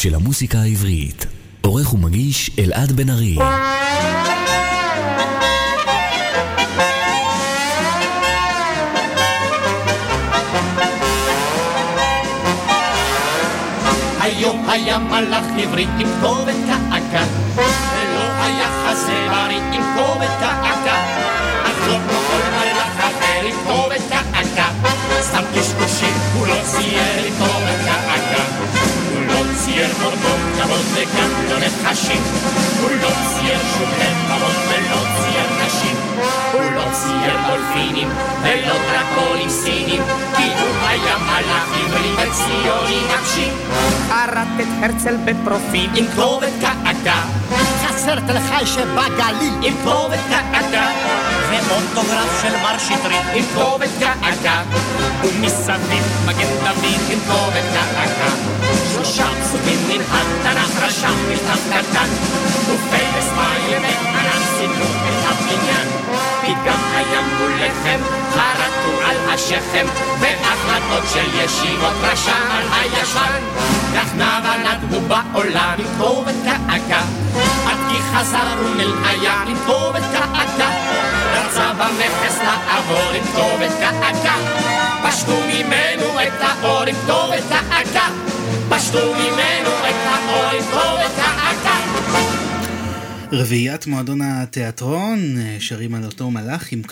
הקלאסיקות של המוסיקה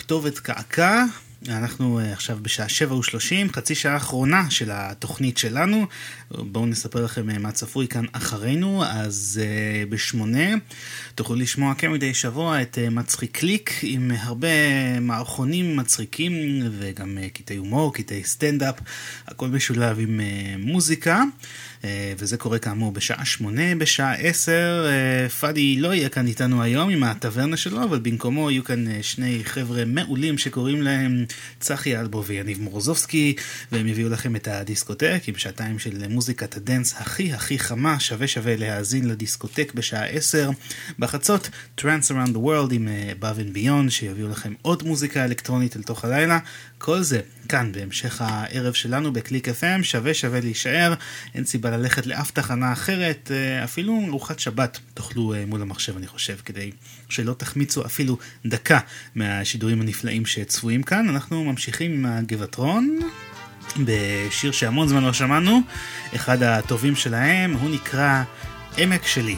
מלאך עם כתובת קעקע. אנחנו אה, עכשיו בשעה שבע ושלושים, חצי שעה אחרונה של התוכנית שלנו. בואו נספר לכם אה, מה צפוי כאן אחרינו. אז uh, בשמונה תוכלו לשמוע כמדי שבוע את uh, מצחיק קליק עם הרבה מערכונים מצחיקים וגם uh, קטעי הומור, קטעי סטנדאפ, הכל משולב עם uh, מוזיקה. Uh, וזה קורה כאמור בשעה שמונה, בשעה עשר. uh, פאדי לא יהיה כאן איתנו היום עם הטברנה שלו, אבל במקומו יהיו כאן uh, שני חבר'ה מעולים שקוראים להם צחי אלבו ויניב מורוזובסקי, והם יביאו לכם את הדיסקוטק עם שעתיים של מוזיקת הדנס הכי הכי חמה, שווה שווה להאזין לדיסקוטק בשעה עשר. בחצות Trans Around the World עם Above and Beyond, שיביאו לכם עוד מוזיקה אלקטרונית אל תוך הלילה. כל זה כאן בהמשך הערב שלנו בקליק FM, שווה שווה להישאר, אין סיבה ללכת לאף תחנה אחרת, אה, אפילו ארוחת שבת תאכלו אה, מול המחשב אני חושב, כדי שלא תחמיצו אפילו דקה מהשידורים הנפלאים שצפויים כאן. אנחנו ממשיכים עם הגבעטרון. בשיר שהמון זמן לא שמענו, אחד הטובים שלהם, הוא נקרא עמק שלי.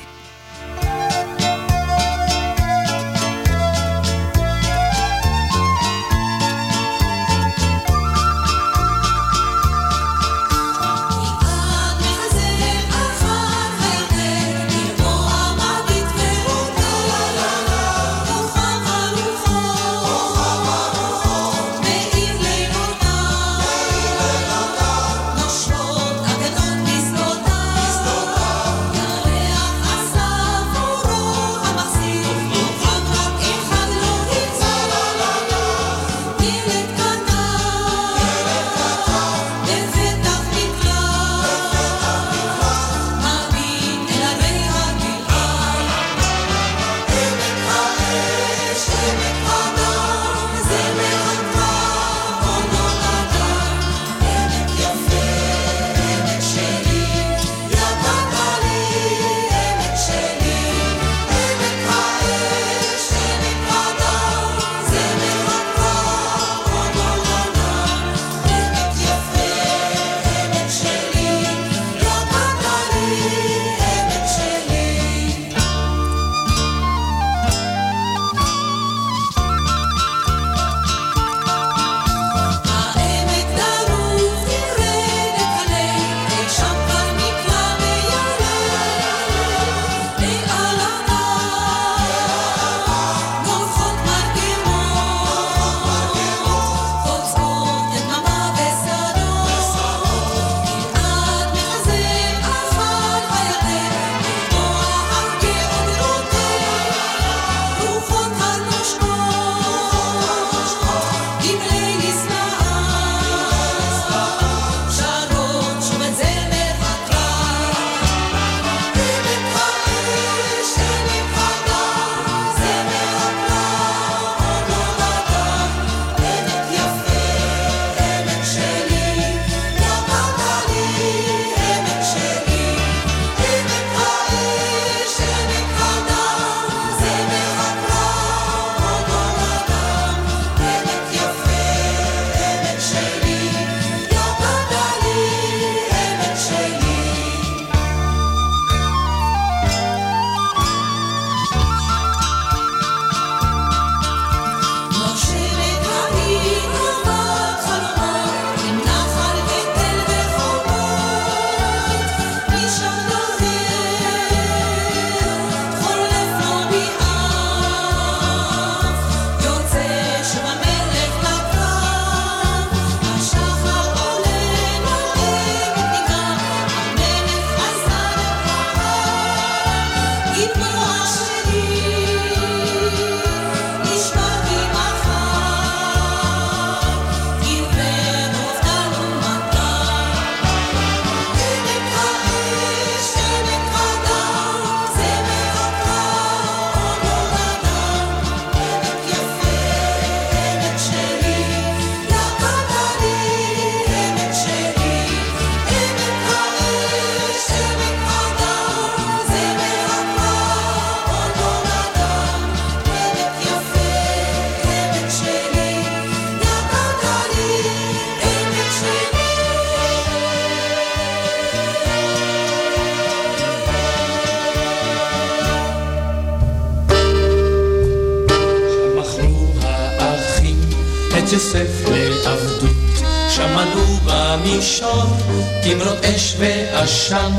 ועשן,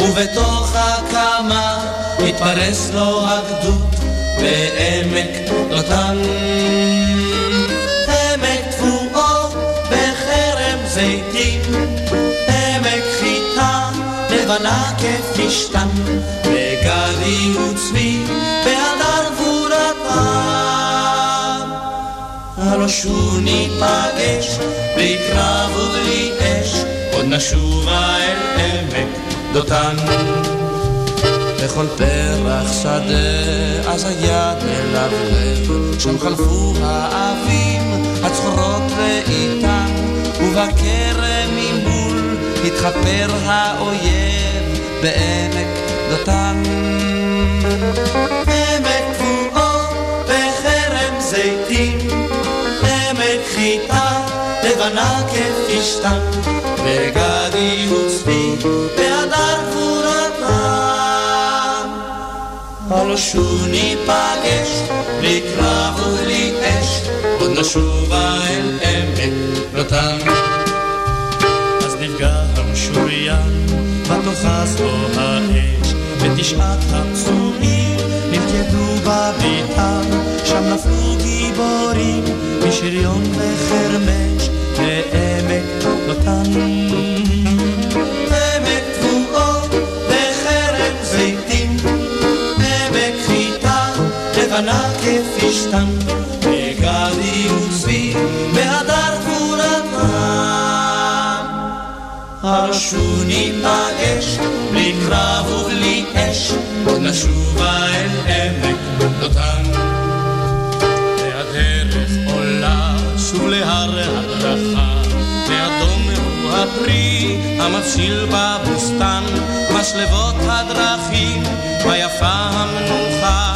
ובתוך פרח שדה אז היה מלבלב, שם חלפו האבים הצחורות לאיתן, ובכרם ממול התחפר האויב בעמק דותן. עמק תבואו בחרם זיתים, עמק חיטה לבנה כפשתן, וגדי וצבי הלא שוב ניפגש, בלי קרב ובלי אש, עוד נשובה אל עמק לוטן. אז נפגע המשוריין, ותאחז לו האש, ותשעת הפצועים נלכדו בביתם, שם נפלו גיבורים, משריון וחרמש, לעמק לוטן. כפשתן, וגדי וצבי בהדר גבורתם. הרשו ניפגש, בלי קרב ובלי אש, נשובה אל עמק דותן. והדרך עולה שוב להר הדרכה, ואדום הוא הפרי המבשיל בבוסתן, משלבות הדרכים, ויפה המנוחה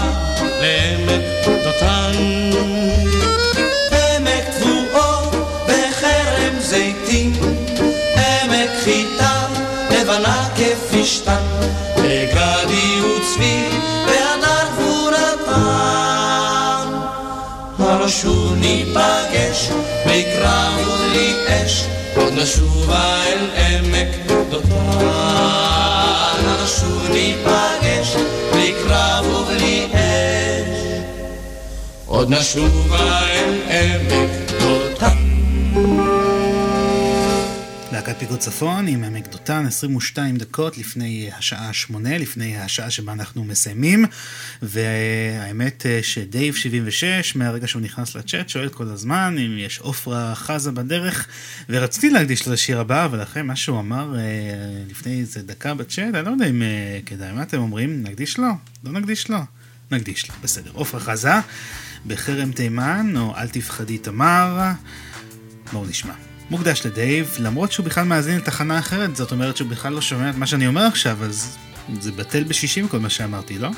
דותן. עמק תבואו בחרם זיתים, עמק חיטה לבנה כפשתן, וגדי וצבי והדר גבורתם. הלא שוב ניפגש, בלי קרב ובלי אש, עוד נשובה אל עמק דותן. הלא שוב ניפגש, עוד נשובה אל עמק דותן. להקת פיקוד צפון עם עמק דותן, 22 דקות לפני השעה שמונה, לפני השעה שבה אנחנו מסיימים. והאמת אה, שדייב 76, מהרגע שהוא נכנס לצ'אט, שואל כל הזמן אם יש עופרה חזה בדרך, ורציתי להקדיש לו לשיר הבא, אבל אחרי מה שהוא אמר אה, לפני איזה דקה בצ'אט, אני לא יודע אם אה, כדאי, מה אתם אומרים? נקדיש לו? לא נקדיש לו? נקדיש לו, בסדר. עופרה חזה, בחרם תימן, או אל תפחדי תמר. בואו נשמע. מוקדש לדייב, למרות שהוא בכלל מאזין לתחנה אחרת, זאת אומרת שהוא בכלל לא שומע את מה שאני אומר עכשיו, אז זה בטל בשישים כל מה שאמרתי, לא?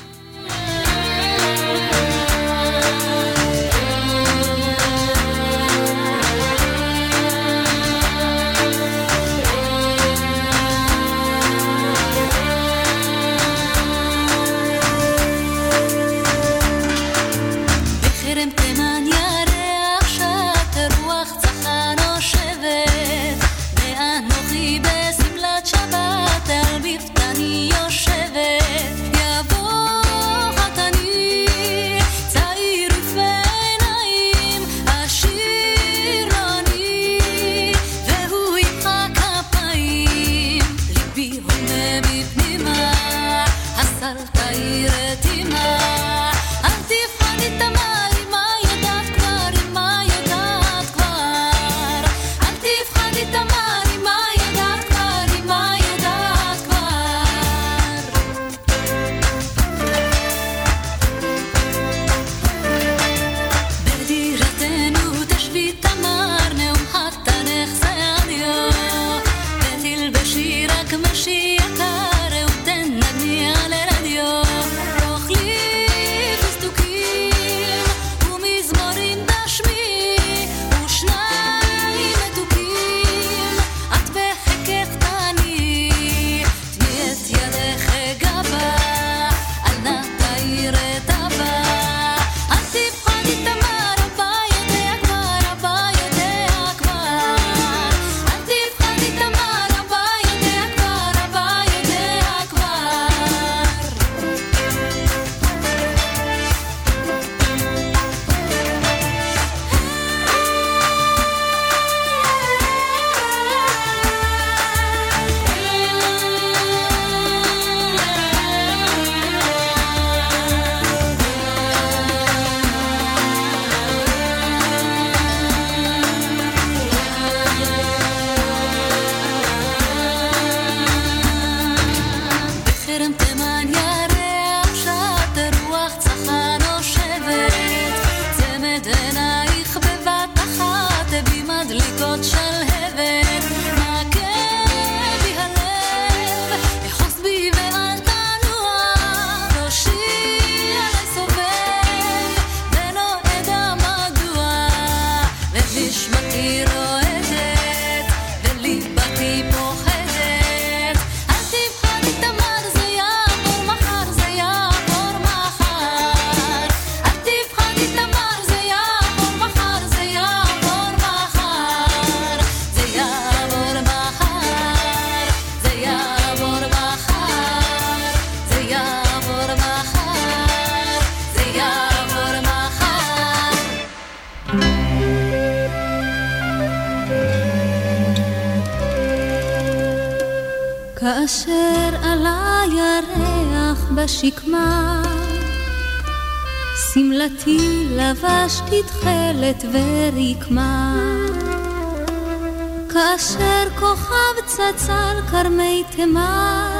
בצל כרמי תימן,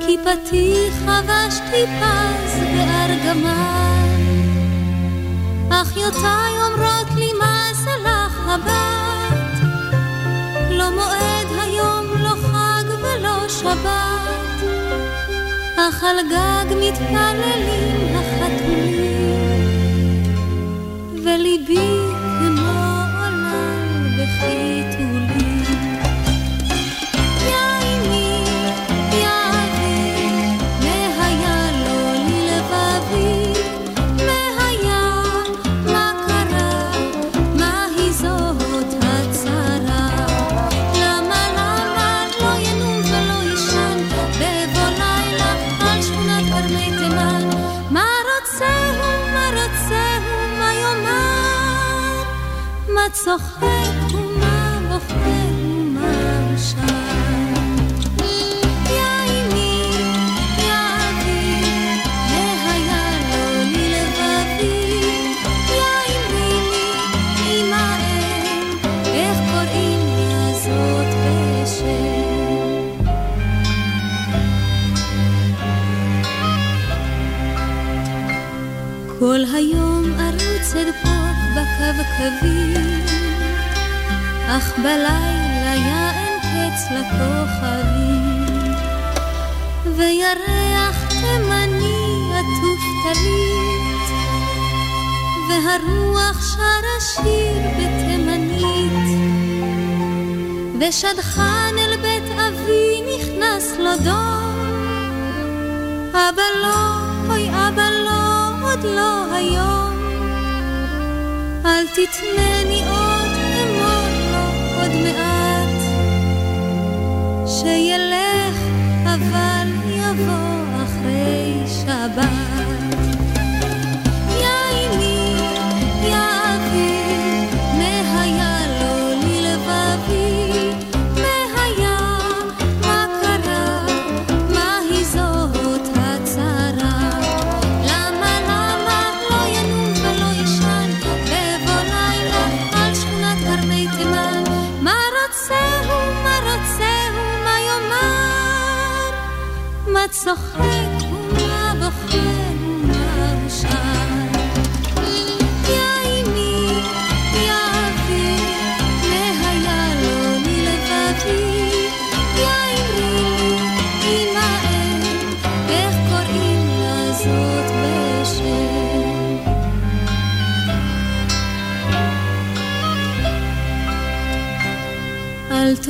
כי פתיח חבשתי פז בארגמן. אחיותיי אומרות לי מה זה לך הבת, לא מועד היום, לא חג ולא שבת, אך על גג מתפללים החתולים, וליבי כל היום ארוץ אל פח בקו קווי אך בלילה היה קץ לכוכבים, וירח תימני עטוף תלית, והרוח שרה שיר בתימנית, ושדכן אל בית אבי נכנס לו דום, אבא לא, אוי אבא לא, עוד לא היום, אל תתנני עוד שילך אבל יבוא אחרי שבת.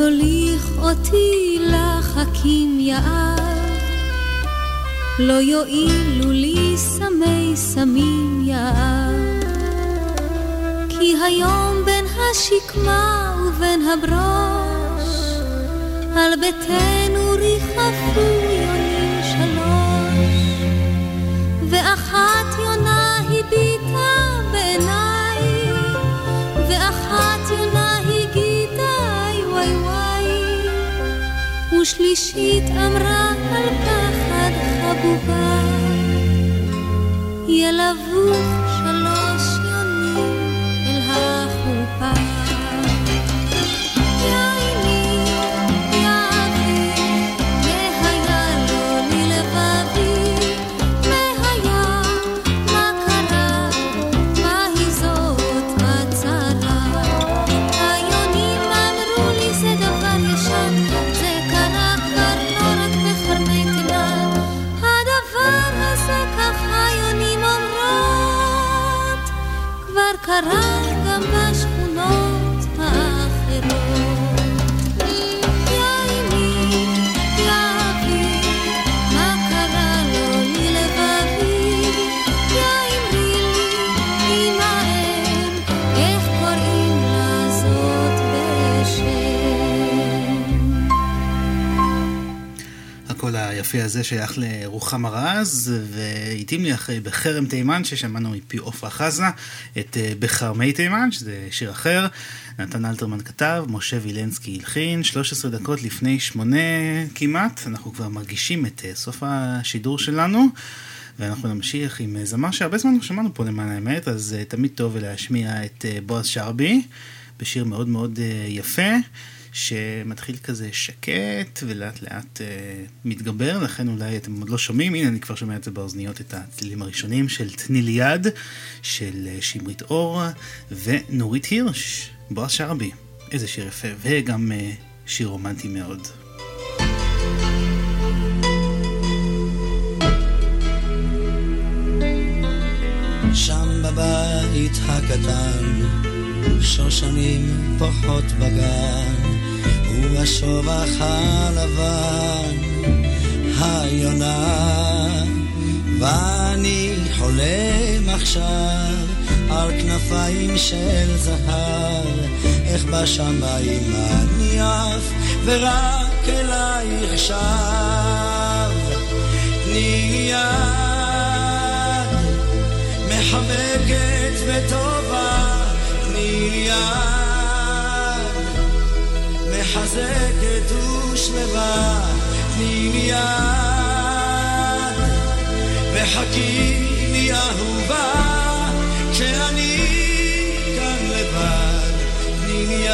תוליך אותי לחכים יער, לא יועילו לי סמי סמים יער. כי היום בין השקמה ובין הברוש, על ביתנו שלישית אמרה על פחד חבובה ילווה היופי הזה שייך לרוחמה רז, והתאים לי אחרי בחרם תימן, ששמענו מפי עפרה חזה, את אה, בחרמי תימן, שזה שיר אחר. נתן אלתרמן כתב, משה וילנסקי הלחין, 13 דקות לפני שמונה כמעט, אנחנו כבר מרגישים את אה, סוף השידור שלנו. ואנחנו נמשיך עם אה, זמר שהרבה זמן לא שמענו פה למען האמת, אז תמיד טוב להשמיע את בועז שרבי, בשיר מאוד מאוד יפה, שמתחיל כזה שקט ולאט לאט uh, מתגבר, לכן אולי אתם עוד לא שומעים, הנה אני כבר שומע את זה באוזניות, את הצלילים הראשונים של תני לי יד, של uh, שמרית אור ונורית הירש, בועז שרבי, איזה שיר יפה, וגם uh, שיר רומנטי מאוד. שם בבית הקטן, שושנים פוחות בגן, ובשובח הלבן, היונה, ואני חולם עכשיו על כנפיים של זהב, איך בשמיים אני עף, ורק אלייך שב. תני יד מחבקת וטובה, תני יד, מחזקת ושלווה, תני לי יד, וחכי לי אהובה, כשאני כאן לבד, תני לי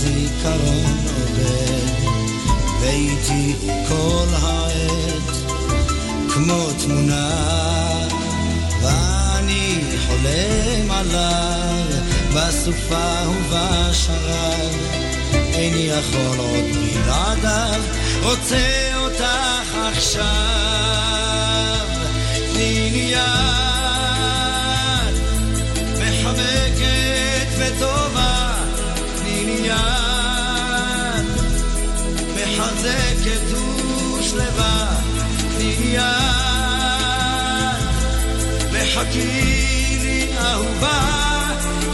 חי לו זיכרון עובד, ואיתי כל העת, כמו תמונה, ואני חולם עליו, בסופה ובשרב, איני יכול עוד בלעדיו, רוצה אותך עכשיו, תני לי יד. מחבקת וטובה, תני לי יד, מחזקת ושלווה, תני לי יד, וחכי לי אהובה,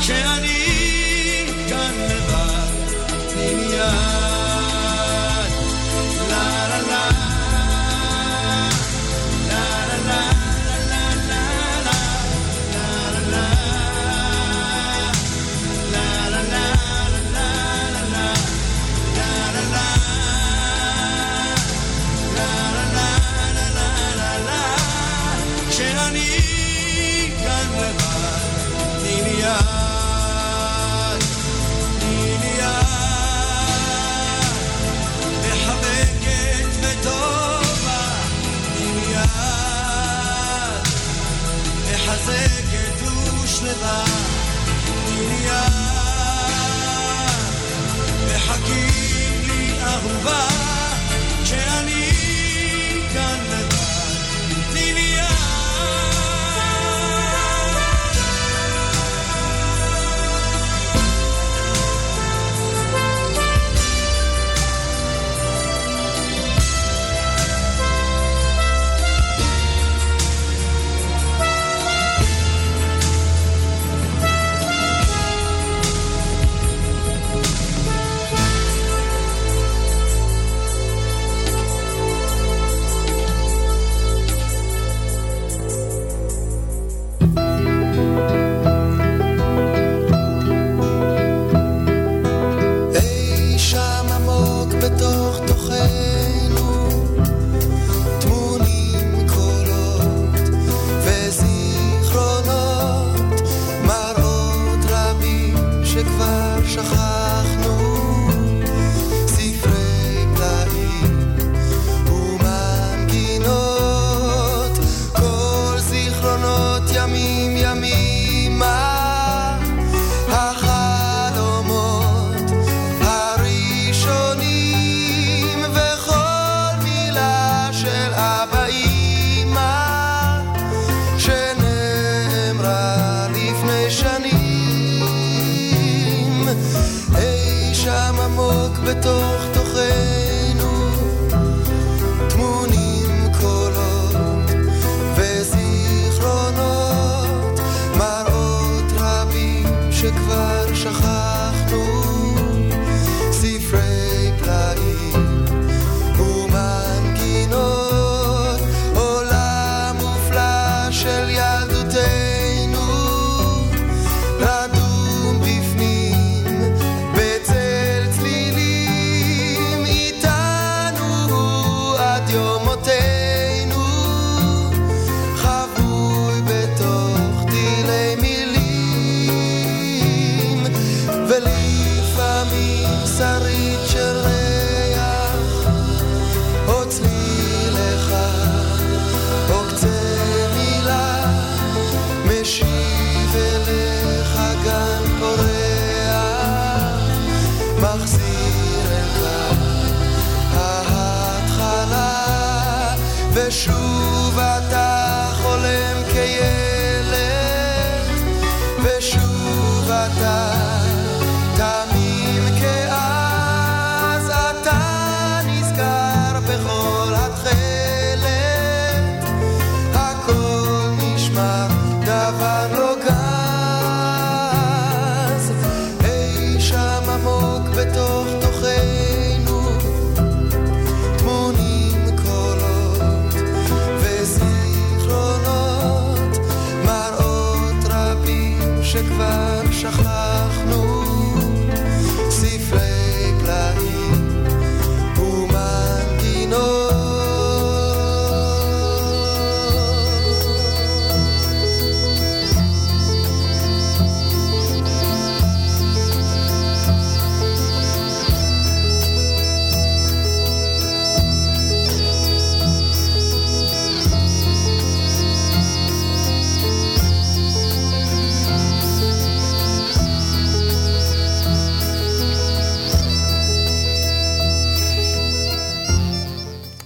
כשאני כאן לבד, תני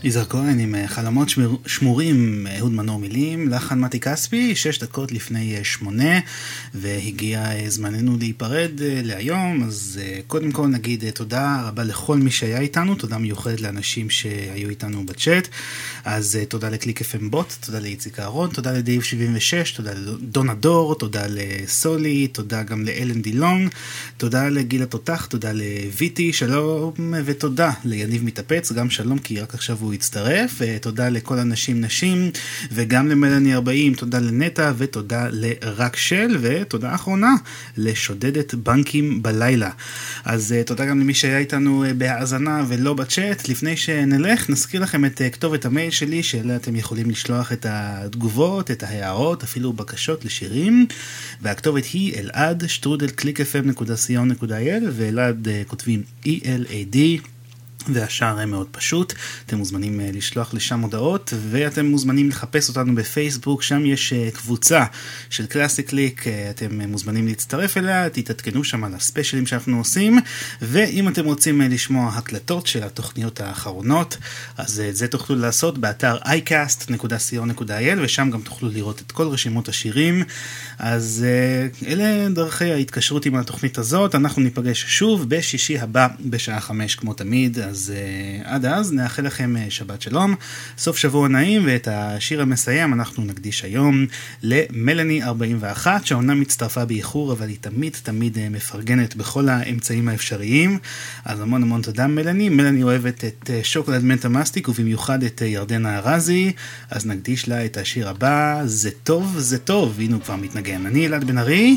יזהר כהן עם אה, חלומות שמור, שמורים, אה, אהוד מנור מילים, לחן מתי כספי, שש דקות לפני אה, שמונה, והגיע זמננו להיפרד להיום, אז קודם כל נגיד תודה רבה לכל מי שהיה איתנו, תודה מיוחדת לאנשים שהיו איתנו בצ'אט, אז תודה לקליק FM בוט, תודה לאיציק אהרון, תודה לדייב 76, תודה לדונה דור, תודה לסולי, תודה גם לאלן דילון, תודה לגיל התותח, תודה לויטי, שלום ותודה ליניב מתאפץ, גם שלום כי רק עכשיו הוא הצטרף, ותודה לכל הנשים נשים, וגם למלאני 40, תודה לנטע, ותודה לרק של, ותודה אחרונה לשודדת בנקים בלילה. אז אה, תודה גם למי שהיה איתנו אה, בהאזנה ולא בצ'אט. לפני שנלך, נזכיר לכם את אה, כתובת המייל שלי, שאליה אתם יכולים לשלוח את התגובות, את ההערות, אפילו בקשות לשירים, והכתובת היא אלעד שטרודל clickfm.co.il, ואלעד אה, כותבים E-L-A-D. והשאר מאוד פשוט, אתם מוזמנים אה, לשלוח לשם הודעות ואתם מוזמנים לחפש אותנו בפייסבוק, שם יש אה, קבוצה של קלאסי קליק, אה, אתם מוזמנים להצטרף אליה, תתעדכנו שם על הספיישלים שאנחנו עושים ואם אתם רוצים לשמוע הקלטות של התוכניות האחרונות, אז את זה תוכלו לעשות באתר iCast.co.il ושם גם תוכלו לראות את כל רשימות השירים, אז אלה דרכי ההתקשרות עם התוכנית הזאת, אנחנו ניפגש שוב בשישי הבא בשעה חמש כמו תמיד. אז uh, עד אז נאחל לכם uh, שבת שלום, סוף שבוע נעים, ואת השיר המסיים אנחנו נקדיש היום למלאני 41, שאומנם הצטרפה באיחור, אבל היא תמיד תמיד uh, מפרגנת בכל האמצעים האפשריים. אז המון המון תודה מלאני. מלאני אוהבת את uh, שוקולד מנטה מסטיק, ובמיוחד את uh, ירדנה ארזי, אז נקדיש לה את השיר הבא, זה טוב, זה טוב, הנה הוא כבר מתנגן. אני אלעד בן ארי,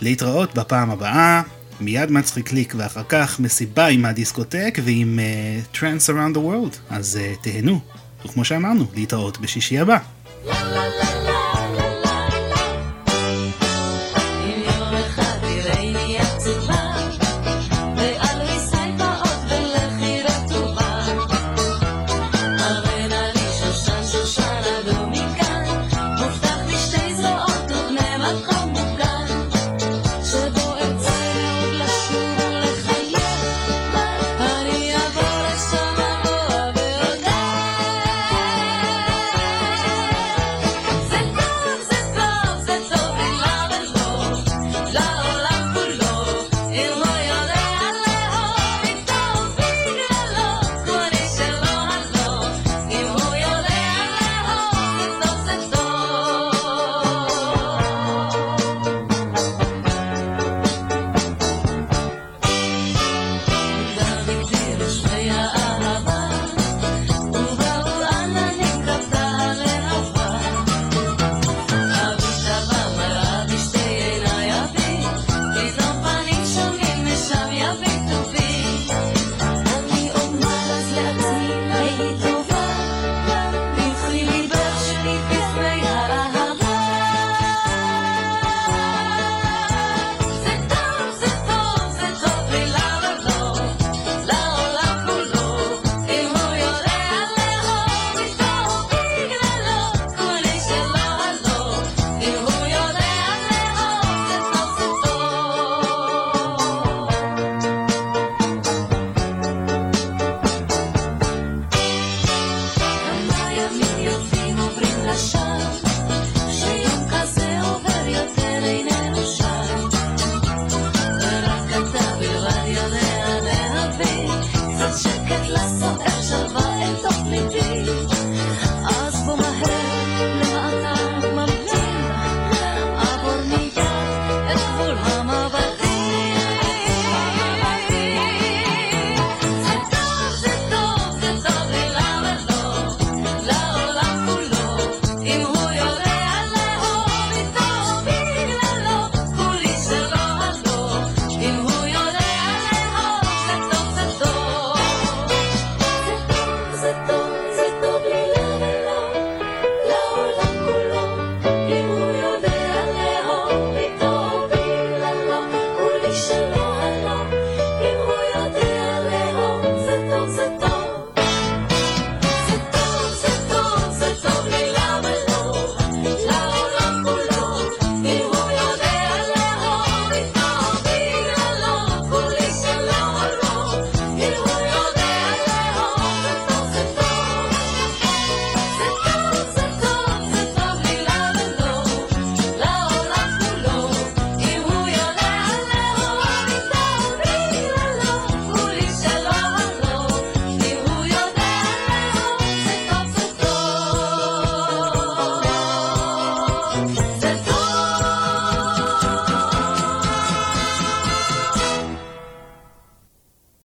להתראות בפעם הבאה. מיד מצחיק ליק ואחר כך מסיבה עם הדיסקוטק ועם uh, Trance Around the World. אז uh, תהנו וכמו שאמרנו להתראות בשישי הבא. La la la